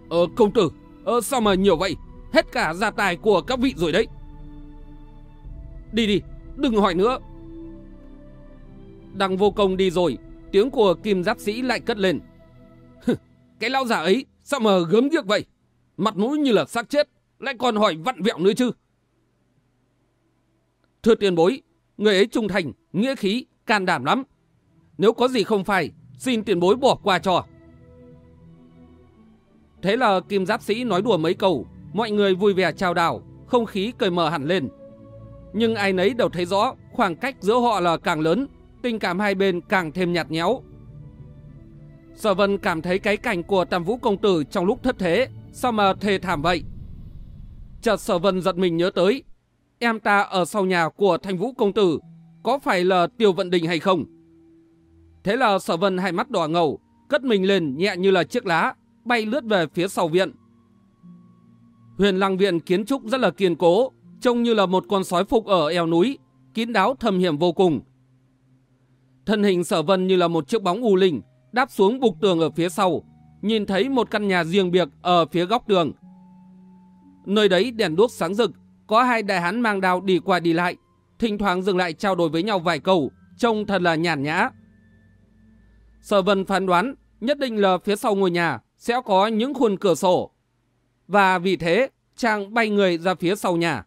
Speaker 1: Ờ, công tử, ờ, sao mà nhiều vậy? Hết cả gia tài của các vị rồi đấy. Đi đi, đừng hỏi nữa. Đằng vô công đi rồi, tiếng của kim giáp sĩ lại cất lên. Cái lão giả ấy, sao mà gớm ghiếc vậy? Mặt mũi như là xác chết, lại còn hỏi vặn vẹo nữa chứ. Thưa tiền bối, người ấy trung thành, nghĩa khí, can đảm lắm. Nếu có gì không phải, Xin tiền bối bỏ qua cho. Thế là kim giáp sĩ nói đùa mấy câu, mọi người vui vẻ chào đảo, không khí cười mở hẳn lên. Nhưng ai nấy đều thấy rõ khoảng cách giữa họ là càng lớn, tình cảm hai bên càng thêm nhạt nhẽo. Sở Vân cảm thấy cái cảnh của Tam Vũ công tử trong lúc thất thế, sao mà thề thảm vậy? Chợt Sở Vân giật mình nhớ tới, em ta ở sau nhà của Thanh Vũ công tử, có phải là Tiêu Vận Đình hay không? Thế là Sở Vân hai mắt đỏ ngầu, cất mình lên nhẹ như là chiếc lá, bay lướt về phía sau viện. Huyền Lăng Viện kiến trúc rất là kiên cố, trông như là một con sói phục ở eo núi, kín đáo thâm hiểm vô cùng. Thân hình Sở Vân như là một chiếc bóng u linh, đáp xuống bục tường ở phía sau, nhìn thấy một căn nhà riêng biệt ở phía góc tường. Nơi đấy đèn đuốc sáng rực, có hai đại hán mang đao đi qua đi lại, thỉnh thoảng dừng lại trao đổi với nhau vài câu, trông thật là nhàn nhã. Sở Vân phán đoán nhất định là phía sau ngôi nhà sẽ có những khuôn cửa sổ. Và vì thế, chàng bay người ra phía sau nhà.